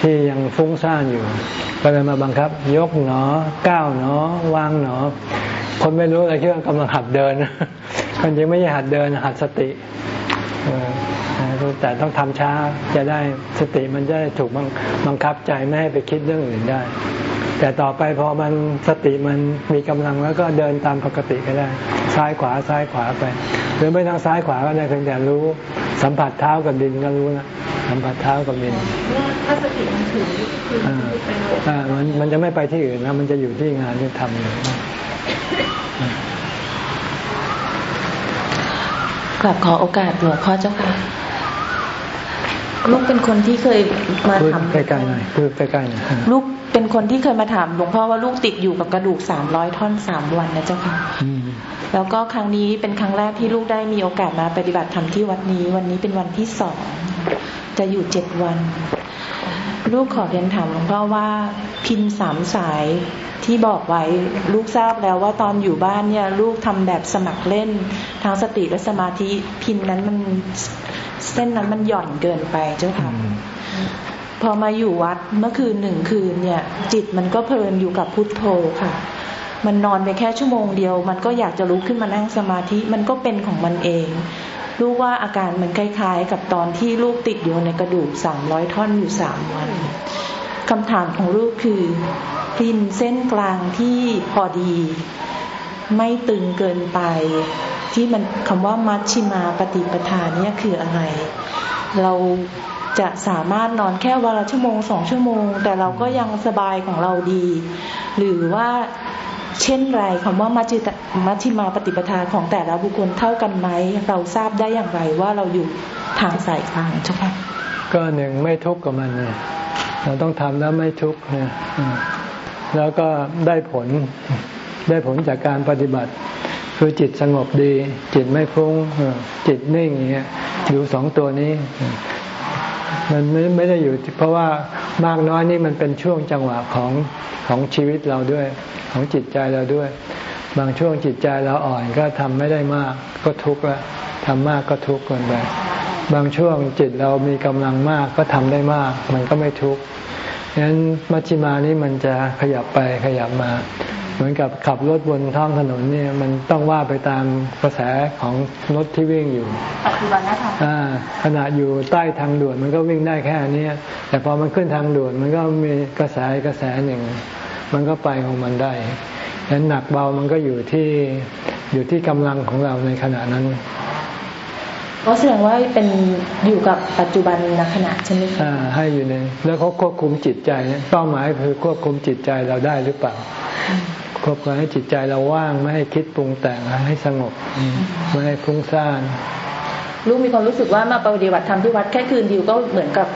ที่ยังฟุ้งซ่านอยู่ ก็เลยมาบังคับ ยกหนอ ก้าวหนอ วางหนอ คนไม่รู้เลยคิดว่ากำลังหัดเดิน คนจริงไม่ใช่หัดเดินหัดสติแต่ต้องทำช้าจะได้สติมันจะได้ถูกบังคับใจไม่ให้ไปคิดเรื่องอื่นได้ แต่ต่อไปพอมันสติมันมีกำลังแล้วก็เดินตามปกติก็ได้ ซ้ายขวาซ้ายขวาไป หรือไม่ทางซ้ายขวาก็ได้เพียงแต่รู้ สัมผัสเท้ากับดินก็รู้นะสัมผัสเท้ากับดินถ้าสติมันถึงคืออ่ามันมันจะไม่ไปที่อื่นนะมันจะอยู่ที่งานที่ทำอยู่ กลับขอโอกาสหลวงพ่อเจ้าค่ะลูกเป็นคนที่เคยมาถามใกล้ๆหน่อยคือใกล้ๆหน่อยลูกเป็นคนที่เคยมาถามหลวงพ่อว่าลูกติดอยู่กับกระดูกสามร้อยท่อนสามวันนะเจ้าค่ะแล้วก็ครั้งนี้เป็นครั้งแรกที่ลูกได้มีโอกาสมาปฏิบัติธรรมที่วัดนี้ วันนี้เป็นวันที่สองจะอยู่เจ็ดวัน ลูกขอเรียนถามหลวงพ่อว่าพินสามสาย ที่บอกไว้ลูกทราบแล้วว่าตอนอยู่บ้านเนี่ย ลูกทำแบบสมัครเล่นทางสติและสมาธิพินนั้นมันเส้นนั้นมันหย่อนเกินไปเจ้าค่ะพอมาอยู่วัดเมื่อคืนหนึ่งคืนเนี่ย จิตมันก็เพลินอยู่กับพุทโธค่ะ มันนอนไปแค่ชั่วโมงเดียว มันก็อยากจะลุกขึ้นมานั่งสมาธิมันก็เป็นของมันเอง ลูกว่าอาการมันคล้ายๆ กับตอนที่ลูกติดอยู่ในกระดูกสามร้อยท่อนอยู่สามวันคำถามของลูกคือ พินเส้นกลางที่พอดี ไม่ตึงเกินไป ที่มันคำว่ามัชชิมาปฏิปทานเนี่ยคืออะไร เราจะสามารถนอนแค่วันละชั่วโมงสองชั่วโมง แต่เราก็ยังสบายของเราดี หรือว่าเช่นไรคำว่ามัชชิมัชชิมาปฏิปทาของแต่ละบุคคลเท่ากันไหม เราทราบได้อย่างไรว่าเราอยู่ทางสายกลางเจ้าค่ะก็หนึ่งไม่ทุกข์กับมันเลยเราต้องทำแล้วไม่ทุกข์นะ แล้วก็ได้ผลได้ผลจากการปฏิบัติ คือจิตสงบดี จิตไม่ฟุ้งจิตนิ่งอย่างเงี้ยอยู่สองตัวนี้มันไม่ไม่ได้อยู่ เพราะว่ามากน้อยนี่มันเป็นช่วงจังหวะของของชีวิตเราด้วย ของจิตใจเราด้วย บางช่วงจิตใจเราอ่อนก็ทำไม่ได้มากก็ทุกข์ละทำมากก็ทุกข์กันไปบางช่วงจิตเรามีกำลังมากก็ทำได้มาก มันก็ไม่ทุกข์ ฉะนั้นมัชฌิมานี้มันจะขยับไปขยับมา เหมือนกับขับรถบนท้องถนนเนี่ยมันต้องว่าไปตามกระแสของรถที่วิ่งอยู่ปัจจุบันนะคะขณะอยู่ใต้ทางด่วนมันก็วิ่งได้แค่นี้แต่พอมันขึ้นทางด่วนมันก็มีกระแสกระแสหนึ่ง มันก็ไปของมันได้ฉะนั้นหนักเบามันก็อยู่ที่อยู่ที่กำลังของเราในขณะนั้น ก็แสดงว่าเป็นอยู่กับปัจจุบันนขณะใช่ไหมคะให้อยู่ในแล้วเขาควบคุมจิตใจเป้าหมายคือควบคุมจิตใจเราได้หรือเปล่า ควบคุมให้จิตใจเราว่างไม่ให้คิดปรุงแต่งให้สงบไม่ให้ฟุ้งซ่านลูกมีความรู้สึกว่ามาปฏิบัติธรรมที่วัดแค่คืนเดียวก็เหมือนกับ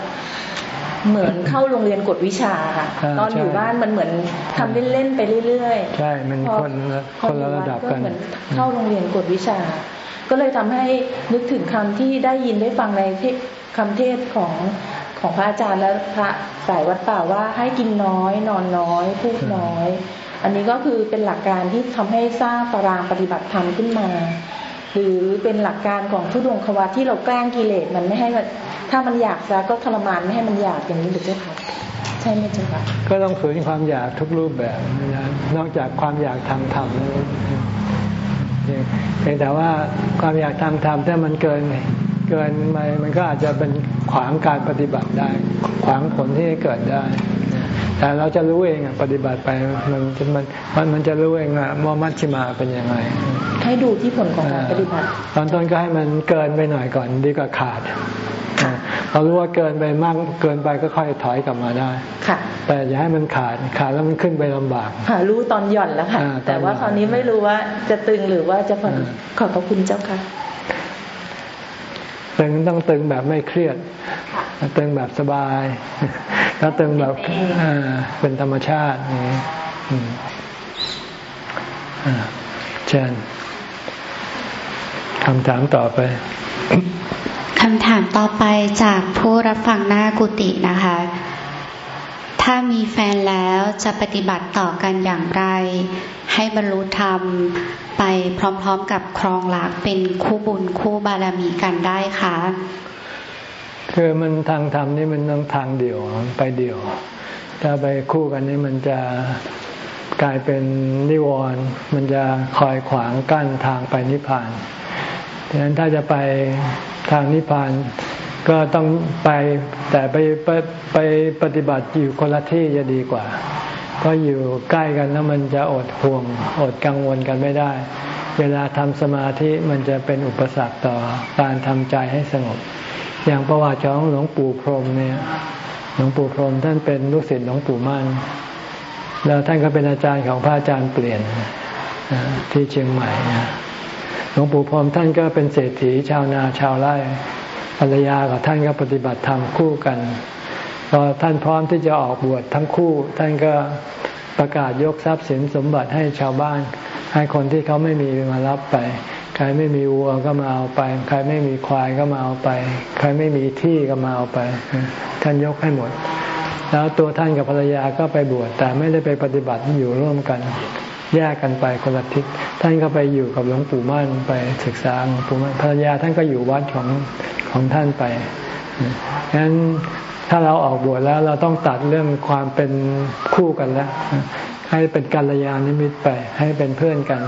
เหมือนเข้าโรงเรียนกฎวิชาค่ะตอนอยู่บ้านมันเหมือนทำเล่นๆไปเรื่อยๆ ใช่ มันคนคนละระดับกันเหมือนเข้าโรงเรียนกฎวิชา ก็เลยทำให้นึกถึงคำที่ได้ยินได้ฟังในคำเทศของของพระอาจารย์และพระสายวัดป่าว่าให้กินน้อย นอนน้อย พูดน้อย อันนี้ก็คือเป็นหลักการที่ทำให้สร้างตารางปฏิบัติธรรมขึ้นมา หรือเป็นหลักการของทุดงควัตที่เราแกล้งกิเลสมันไม่ให้มันถ้ามันอยากซะก็ทรมานไม่ให้มันอยากอย่างนี้หรือเจ้าคะใช่ไหมเจ้าคะก็ต้องฝืนความอยากทุกรูปแบบนะนอกจากความอยากทางธรรม เพียงแต่ว่าความอยากทางธรรมถ้ามันเกิน เกินไปมันก็อาจจะเป็นขวางการปฏิบัติได้ ขวางผลที่เกิดได้ แต่เราจะรู้เองปฏิบัติไปมันจะมันมันมันจะรู้เองอะว่ามัชชิมาเป็นยังไง ให้ดูที่ผลของการปฏิบัติ ตอนต้นก็ให้มันเกินไปหน่อยก่อนดีกว่าขาดเรารู้ว่าเกินไปมากเกินไปก็ค่อยถอยกลับมาได้ ค่ะ แต่อย่าให้มันขาดขาดแล้วมันขึ้นไปลำบาก ค่ะ รู้ตอนหย่อนแล้วค่ะ แต่ว่าคราวนี้ไม่รู้ว่าจะตึงหรือว่าจะผ่อนขอบพระคุณเจ้าค่ะ ตึงต้องตึงแบบไม่เครียด ตึงแบบสบาย แล้วตึงแบบเป็นธรรมชาตินี่เชิญคำถามต่อไปคำถามต่อไปจากผู้รับฟังหน้ากุฏินะคะ ถ้ามีแฟนแล้วจะปฏิบัติต่อกันอย่างไร ให้บรรลุธรรมไป พร้อม ๆ กับครองหลักเป็นคู่บุญคู่บารมีกันได้คะคือมันทางธรรมนี่มันต้องทางเดียวไปเดียว ถ้าไปคู่กันนี่มันจะกลายเป็นนิวรณ์มันจะคอยขวางกั้นทางไปนิพพานดังนั้นถ้าจะไปทางนิพพานก็ต้องไปแต่ไปไปไปปฏิบัติอยู่คนละที่จะดีกว่า เพราะอยู่ใกล้กันแล้วมันจะอดห่วง อดกังวลกันไม่ได้ เวลาทำสมาธิมันจะเป็นอุปสรรคต่อการทำใจให้สงบ อย่างประวัติของหลวงปู่พรหมเนี่ยหลวงปู่พรหมท่านเป็นลูกศิษย์หลวงปู่มั่น แล้วท่านก็เป็นอาจารย์ของพระอาจารย์เปลี่ยนที่เชียงใหม่หลวงปู่พรมท่านก็เป็นเศรษฐีชาวนาชาวไร่ภรรยากับท่านก็ปฏิบัติธรรมคู่กัน พอท่านพร้อมที่จะออกบวชทั้งคู่ ท่านก็ประกาศยกทรัพย์สินสมบัติให้ชาวบ้าน ให้คนที่เขาไม่มีมารับไป ใครไม่มีวัวก็มาเอาไป ใครไม่มีควายก็มาเอาไป ใครไม่มีที่ก็มาเอาไป ท่านยกให้หมด แล้วตัวท่านกับภรรยาก็ไปบวชแต่ไม่ได้ไปปฏิบัติอยู่ร่วมกัน แยกกันไปคนละทิศท่านก็ไปอยู่กับหลวงปู่มั่นไปศึกษาหลวงปู่มั่นภรรยาท่านก็อยู่วัดของของท่านไปฉะนั้น ถ้าเราออกบวชแล้วเราต้องตัดเรื่องความเป็นคู่กันแล้ว ให้เป็นกัลยาณมิตรไป ให้เป็นเพื่อนกัน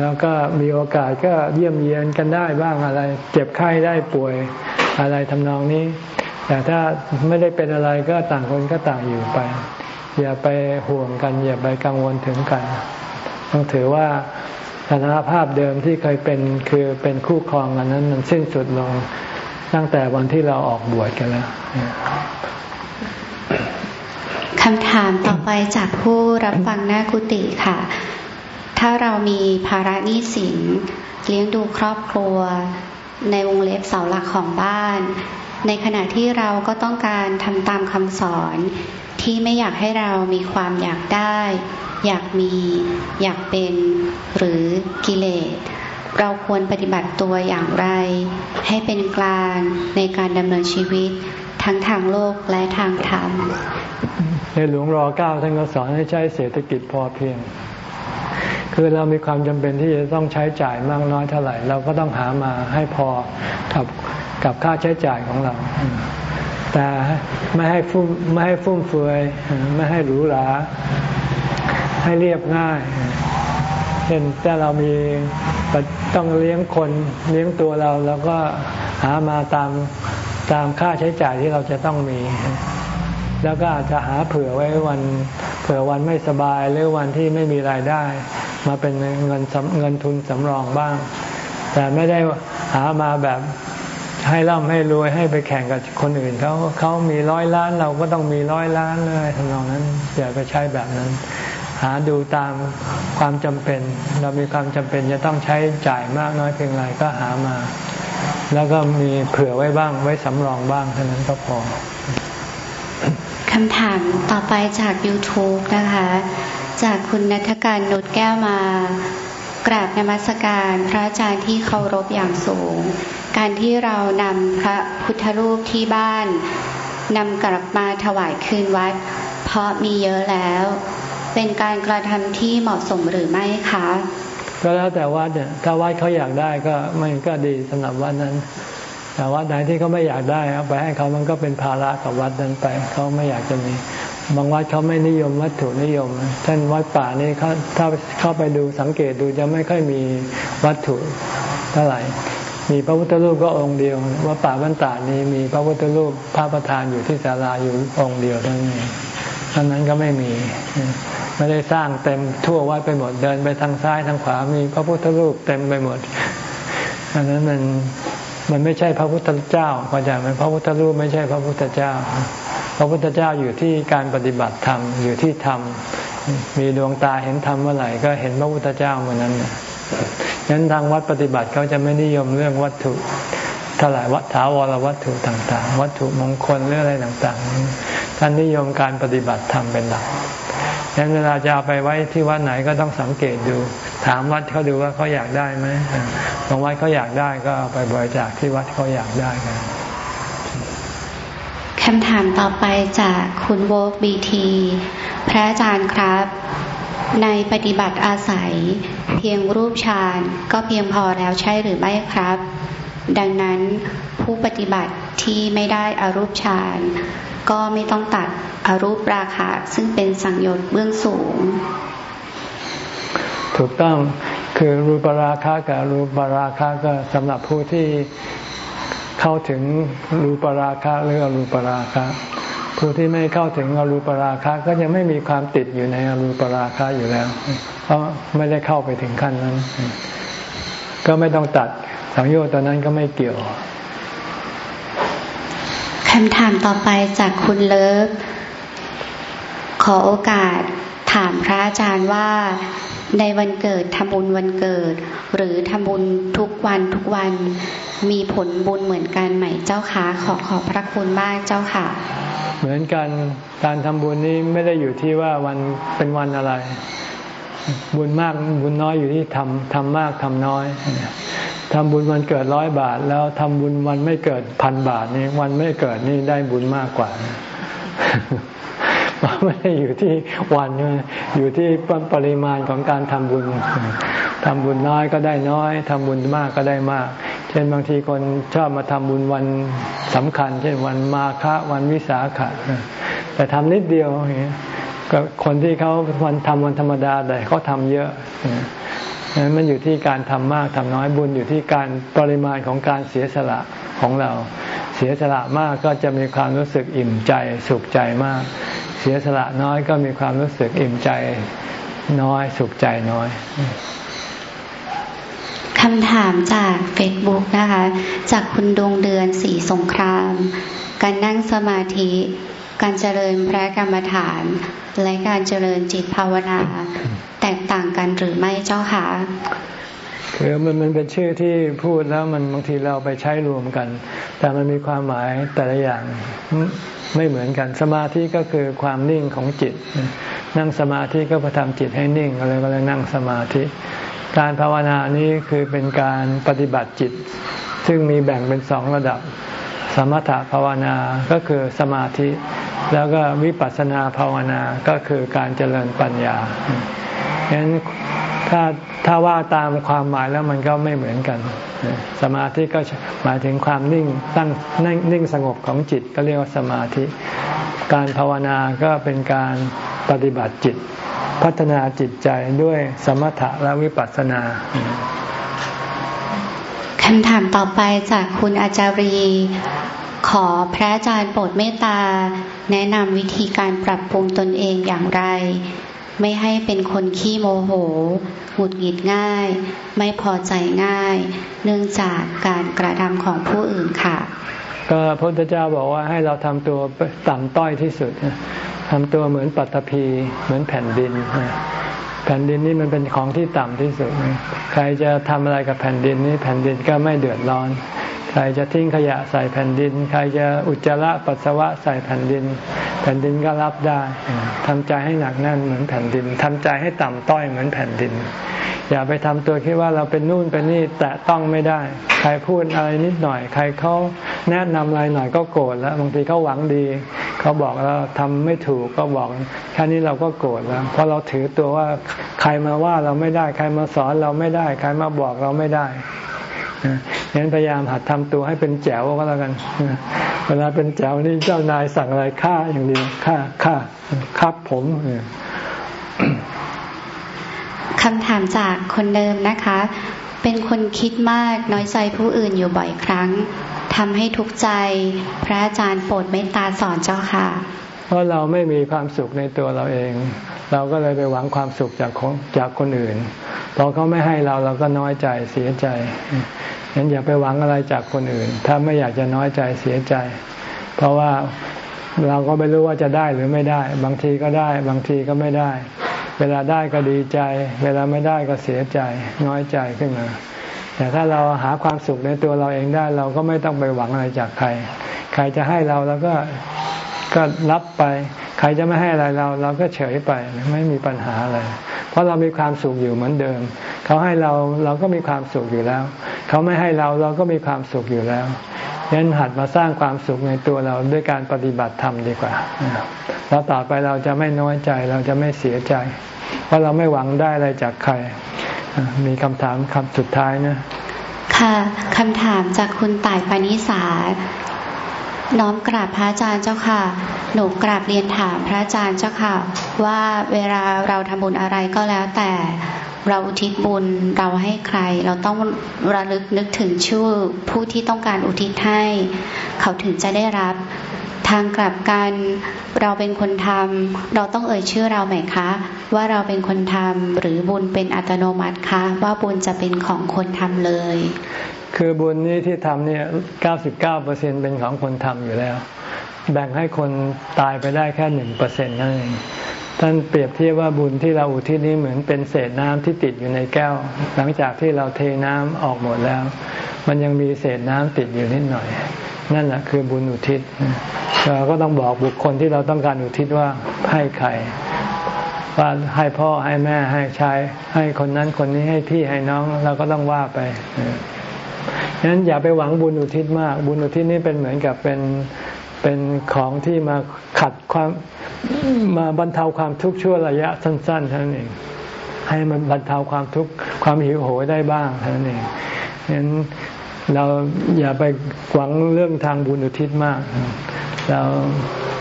แล้วก็มีโอกาสก็เยี่ยมเยียนกันได้บ้างอะไร เจ็บไข้ได้ป่วยอะไรทำนองนี้ แต่ถ้าไม่ได้เป็นอะไรก็ต่างคนก็ต่างอยู่ไป อย่าไปห่วงกัน อย่าไปกังวลถึงกัน ต้องถือว่าสถานภาพเดิมที่เคยเป็นคือเป็นคู่ครองอันนั้นมันสิ้นสุดลง ตั้งแต่วันที่เราออกบวชกันแล้วคำถามต่อไปจากผู้รับฟังหน้ากุฏิค่ะ ถ้าเรามีภาระหนี้สินเลี้ยงดูครอบครัว ในวงเล็บเสาหลักของบ้าน ในขณะที่เราก็ต้องการทำตามคำสอนที่ไม่อยากให้เรามีความอยากได้ อยากมี อยากเป็น หรือกิเลส เราควรปฏิบัติตัวอย่างไร ให้เป็นกลางในการดำเนินชีวิต ทั้งทางโลกและทางธรรมในหลวงรอเก้าท่านก็สอนให้ใช้เศรษฐกิจพอเพียง คือเรามีความจำเป็นที่จะต้องใช้จ่ายมากน้อยเท่าไหร่ เราก็ต้องหามาให้พอกับกับค่าใช้จ่ายของเรา แต่ไม่ให้ฟุ่มไม่ให้ฟุ่มเฟือยไม่ให้หรูหราให้เรียบง่าย เช่นถ้าเรามีต้องเลี้ยงคนเลี้ยงตัวเราแล้วก็หามาตามตามค่าใช้จ่ายที่เราจะต้องมี แล้วก็อาจจะหาเผื่อไว้วันเผื่อวันไม่สบายหรือวันที่ไม่มีรายได้ มาเป็นเงินเงินทุนสำรองบ้าง แต่ไม่ได้หามาแบบให้ร่ำให้รวยให้ไปแข่งกับคนอื่นเขาเขามีร้อยล้านเราก็ต้องมีร้อยล้านเลยทำนองนั้นอย่าไปใช้แบบนั้น หาดูตามความจำเป็น เรามีความจำเป็นจะต้องใช้จ่ายมากน้อยเพียงไรก็หามา แล้วก็มีเผื่อไว้บ้างไว้สำรองบ้างเท่านั้นก็พอคำถามต่อไปจาก YouTube นะคะ จากคุณนัทการนุชแก้วมากราบนมัสการพระอาจารย์ที่เคารพอย่างสูง การที่เรานำพระพุทธรูปที่บ้านนำกลับมาถวายคืนวัด เพราะมีเยอะแล้ว เป็นการกระทำที่เหมาะสมหรือไม่คะ ก็แล้วแต่วัดเนี่ยถ้าวัดเขาอยากได้ก็มันก็ดีสำหรับวัดนั้น แต่วัดไหนที่เขาไม่อยากได้เอาไปให้เขามันก็เป็นภาระกับวัดนั้นไปเขาไม่อยากจะมีบางวัดเขาไม่นิยมวัตถุนิยมเช่นวัดป่านี่เขาถ้าเข้าไปดูสังเกตดูจะไม่ค่อยมีวัตถุเท่าไหร่ มีพระพุทธรูปก็องค์เดียววัดป่าบ้านตานี้มีพระพุทธรูปพระประธานอยู่ที่ศาลาอยู่องค์เดียวเท่านั้น ท่านั้นก็ไม่มีไม่ได้สร้างเต็มทั่ววัดไปหมดเดินไปทางซ้ายทางขวามีพระพุทธรูปเต็มไปหมดอันนั้นมันมันไม่ใช่พระพุทธเจ้าเข้าใจไหมพระพุทธรูปไม่ใช่พระพุทธเจ้า พระพุทธเจ้าอยู่ที่การปฏิบัติธรรมอยู่ที่ธรรมมีดวงตาเห็นธรรมเมื่อไหร่ก็เห็นพระพุทธเจ้าเมื่อนั้นฉะนั้นทางวัดปฏิบัติเขาจะไม่นิยมเรื่องวัตถุเท่าไหร่วัตถาวรวัตถุต่าง ๆ วัตถุมงคลเรื่ออะไรต่าง ๆ ท่านนิยมการปฏิบัติธรรมเป็นหลักฉะนั้นเวลาจะเอาไปไว้ที่วัดไหนก็ต้องสังเกตดู ถามวัดเขาดูว่าเขาอยากได้ไหมบางวัดเขาอยากได้ก็ไปบริจาคที่วัดเขาอยากได้กันคำถามต่อไปจากคุณโวกบีที พระอาจารย์ครับ ในปฏิบัติอาศัย เพียงรูปฌานก็เพียงพอแล้วใช่หรือไม่ครับ ดังนั้นผู้ปฏิบัติที่ไม่ได้อารูปฌาน ก็ไม่ต้องตัดอรูปราคาซึ่งเป็นสังโยชน์เบื้องสูง ถูกต้องคือรูปราคากับรูปราคาก็สำหรับผู้ที่เข้าถึงรูปราคะหรืออรูปราคะผู้ที่ไม่เข้าถึงอรูปราคะก็ยังไม่มีความติดอยู่ในอรูปราคะอยู่แล้ว เพราะไม่ได้เข้าไปถึงขั้นนั้น ก็ไม่ต้องตัดสังโยชน์ตอนนั้นก็ไม่เกี่ยวำถามต่อไปจากคุณเลิฟ ขอโอกาสถามพระอาจารย์ว่าในวันเกิดทำบุญวันเกิด หรือทำบุญทุกวันทุกวันมีผลบุญเหมือนกันไหมเจ้าคะขอขอบพระคุณมากเจ้าค่ะ เหมือนกันการทำบุญนี้ไม่ได้อยู่ที่ว่าวันเป็นวันอะไร บุญมากบุญน้อยอยู่ที่ทำทำมากทำน้อย ทำบุญวันเกิดร้อยบาท แล้วทำบุญวันไม่เกิดพันบาทนี่วันไม่เกิดนี่ได้บุญมากกว่าไม่ได้อยู่ที่วันอยู่ที่ปริมาณของการทำบุญทำบุญน้อยก็ได้น้อยทำบุญมากก็ได้มาก เช่นบางทีคนชอบมาทำบุญวันสำคัญ เช่นวันมาฆะวันวิสาขะแต่ทำนิดเดียวก็คนที่เขาวันทำวันธรรมดาแต่เขาทำเยอะ นั้นมันอยู่ที่การทำมากทำน้อยบุญอยู่ที่การปริมาณของการเสียสละของเรา เสียสละมากก็จะมีความรู้สึกอิ่มใจสุขใจมาก เสียสละน้อยก็มีความรู้สึกอิ่มใจน้อยสุขใจน้อยคำถามจากเฟซบุ๊กนะคะ จากคุณดวงเดือนสีสงคราม การนั่งสมาธิ การเจริญพระกรรมฐาน และการเจริญจิตภาวนา แตกต่างกันหรือไม่เจ้าคะคือมันมันเป็นชื่อที่พูดแล้วมันบางทีเราไปใช้รวมกัน แต่มันมีความหมายแต่ละอย่างไม่เหมือนกัน สมาธิก็คือความนิ่งของจิต นั่งสมาธิก็ประทำจิตให้นิ่งอะไรก็เลยนั่งสมาธิ การภาวนานี้คือเป็นการปฏิบัติจิต ซึ่งมีแบ่งเป็นสองระดับ สมถภาวนาก็คือสมาธิ แล้วก็วิปัสสนาภาวนาก็คือการเจริญปัญญาฉะนั้นถ้าถ้าว่าตามความหมายแล้วมันก็ไม่เหมือนกัน สมาธิก็หมายถึงความนิ่งตั้งนิ่งสงบของจิตก็เรียกว่าสมาธิ การภาวนาก็เป็นการปฏิบัติจิต พัฒนาจิตใจด้วยสมถะและวิปัสสนาคำถามต่อไปจากคุณอาจารี ขอพระอาจารย์โปรดเมตตา แนะนำวิธีการปรับปรุงตนเองอย่างไร ไม่ให้เป็นคนขี้โมโหหงุดหงิดง่าย ไม่พอใจง่าย เนื่องจากการกระทำของผู้อื่นค่ะ ก็พระพุทธเจ้าบอกว่าให้เราทำตัวต่ำต้อยที่สุดทำตัวเหมือนปัตภีเหมือนแผ่นดินแผ่นดินนี่มันเป็นของที่ต่ำที่สุด ใครจะทำอะไรกับแผ่นดินนี้แผ่นดินก็ไม่เดือดร้อน ใครจะทิ้งขยะใส่แผ่นดิน ใครจะอุจจาระปัสสาวะใส่แผ่นดิน แผ่นดินก็รับได้ทำใจให้หนักแน่นเหมือนแผ่นดินทำใจให้ต่ำต้อยเหมือนแผ่นดิน อย่าไปทำตัวคิดว่าเราเป็นนู่นเป็นนี่แตะต้องไม่ได้ ใครพูดอะไรนิดหน่อย ใครเขาแนะนำอะไรหน่อยก็โกรธแล้วบางทีเขาหวังดีเขาบอกเราทำไม่ถูกก็บอกแค่นี้เราก็โกรธแล้ว เพราะเราถือตัวว่าใครมาว่าเราไม่ได้ ใครมาสอนเราไม่ได้ ใครมาบอกเราไม่ได้ งั้นพยายามหัดทำตัวให้เป็นแจ๋วก็แล้วกัน เวลาเป็นแจ๋วนี่เจ้านายสั่งอะไรฆ่าอย่างเดียวฆ่าฆ่าครับผมคำถามจากคนเดิมนะคะ เป็นคนคิดมากน้อยใจผู้อื่นอยู่บ่อยครั้งทำให้ทุกข์ใจ พระอาจารย์โปรดเมตตาสอนเจ้าค่ะ เพราะเราไม่มีความสุขในตัวเราเอง เราก็เลยไปหวังความสุขจากจากคนอื่นพอเขาไม่ให้เราเราก็น้อยใจเสียใจงั้นอย่าไปหวังอะไรจากคนอื่น ถ้าไม่อยากจะน้อยใจเสียใจ เพราะว่าเราก็ไม่รู้ว่าจะได้หรือไม่ได้ บางทีก็ได้ บางทีก็ไม่ได้ เวลาได้ก็ดีใจ เวลาไม่ได้ก็เสียใจ น้อยใจขึ้นมา แต่ถ้าเราหาความสุขในตัวเราเองได้ เราก็ไม่ต้องไปหวังอะไรจากใคร ใครจะให้เราเราก็ ก็รับไป ใครจะไม่ให้อะไรเรา เราก็เฉยไปไม่มีปัญหาอะไร เพราะเรามีความสุขอยู่เหมือนเดิม เขาให้เราเราก็มีความสุขอยู่แล้ว เขาไม่ให้เราเราก็มีความสุขอยู่แล้วยันหัดมาสร้างความสุขในตัวเราด้วยการปฏิบัติธรรมดีกว่าแล้วต่อไปเราจะไม่น้อยใจเราจะไม่เสียใจ เพราะเราไม่หวังได้อะไรจากใคร มีคำถามคำสุดท้ายนะค่ะคำถามจากคุณต่ายปานิสา น้อมกราบพระอาจารย์เจ้าค่ะ หนูกราบเรียนถามพระอาจารย์เจ้าค่ะ ว่าเวลาเราทำบุญอะไรก็แล้วแต่เราอุทิศบุญเราให้ใคร เราต้องระลึกนึกถึงชื่อผู้ที่ต้องการอุทิศให้ เขาถึงจะได้รับ ทางกลับกันเราเป็นคนทำเราต้องเอ่ยชื่อเราไหมคะ ว่าเราเป็นคนทำหรือบุญเป็นอัตโนมัติคะ ว่าบุญจะเป็นของคนทำเลย คือบุญนี้ที่ทำเนี่ยเก้าสิบเก้าเปอร์เซ็นเป็นของคนทำอยู่แล้ว แบ่งให้คนตายไปได้แค่หนึ่งเปอร์เซ็นต์นั่นเองท่านเปรียบเทียบว่าบุญที่เราอุทิศนี้เหมือนเป็นเศษน้ำที่ติดอยู่ในแก้ว หลังจากที่เราเทน้ำออกหมดแล้ว มันยังมีเศษน้ำติดอยู่นิดหน่อย นั่นแหละคือบุญอุทิศเราก็ต้องบอกบุคคลที่เราต้องการอุทิศว่าให้ใครว่าให้พ่อให้แม่ให้ชายให้คนนั้นคนนี้ให้พี่ให้น้องเราก็ต้องว่าไป ฉะนั้นอย่าไปหวังบุญอุทิศมาก บุญอุทิศนี่เป็นเหมือนกับเป็นเป็นของที่มาขัดความมาบรรเทาความทุกข์ชั่วระยะสั้นๆเท่านั้นเองให้มันบรรเทาความทุกข์ความหิวโหยได้บ้างเท่านั้นเองฉะนั้นเราอย่าไปหวังเรื่องทางบุญอุทิศมาก เรา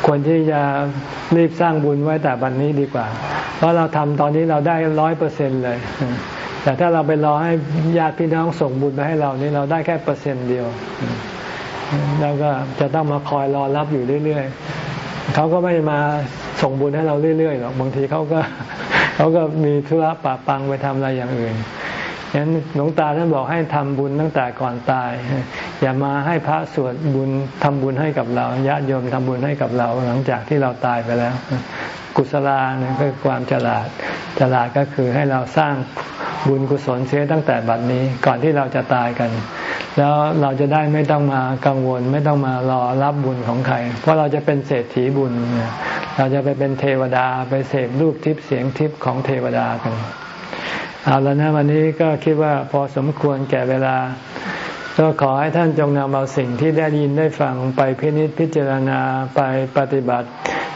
ควรที่จะรีบสร้างบุญไว้แต่บัดนนี้ดีกว่า เพราะเราทำตอนนี้เราได้ร้อยเปอร์เซ็นเลย แต่ถ้าเราไปรอให้ญาติพี่น้องส่งบุญไปให้เรานี่เราได้แค่เปอร์เซ็นต์เดียว แล้วก็จะต้องมาคอยรอรับอยู่เรื่อยๆเขาก็ไม่มาส่งบุญให้เราเรื่อยๆหรอกบางทีเขาก็เขาก็มีธุระปะปังไปทำอะไรอย่างอื่นฉะนั้นหลวงตาท่านบอกให้ทำบุญตั้งแต่ก่อนตาย อย่ามาให้พระสวดบุญทำบุญให้กับเราญาติโยมทำบุญให้กับเราหลังจากที่เราตายไปแล้ว กุศลาเนี่ยคือความฉลาดฉลาดก็คือให้เราสร้าง บุญกุศลเสียตั้งแต่บัดนี้ก่อนที่เราจะตายกัน แล้วเราจะได้ไม่ต้องมากังวล ไม่ต้องมารอรับบุญของใคร เพราะเราจะเป็นเศรษฐีบุญ เราจะไปเป็นเทวดาไปเสพรูปทิพย์เสียงทิพย์ของเทวดากันเอาแล้วนะวันนี้ก็คิดว่าพอสมควรแก่เวลา ก็ขอให้ท่านจงนำเอาสิ่งที่ได้ยินได้ฟังไปพินิจพิจารณาไปปฏิบัติ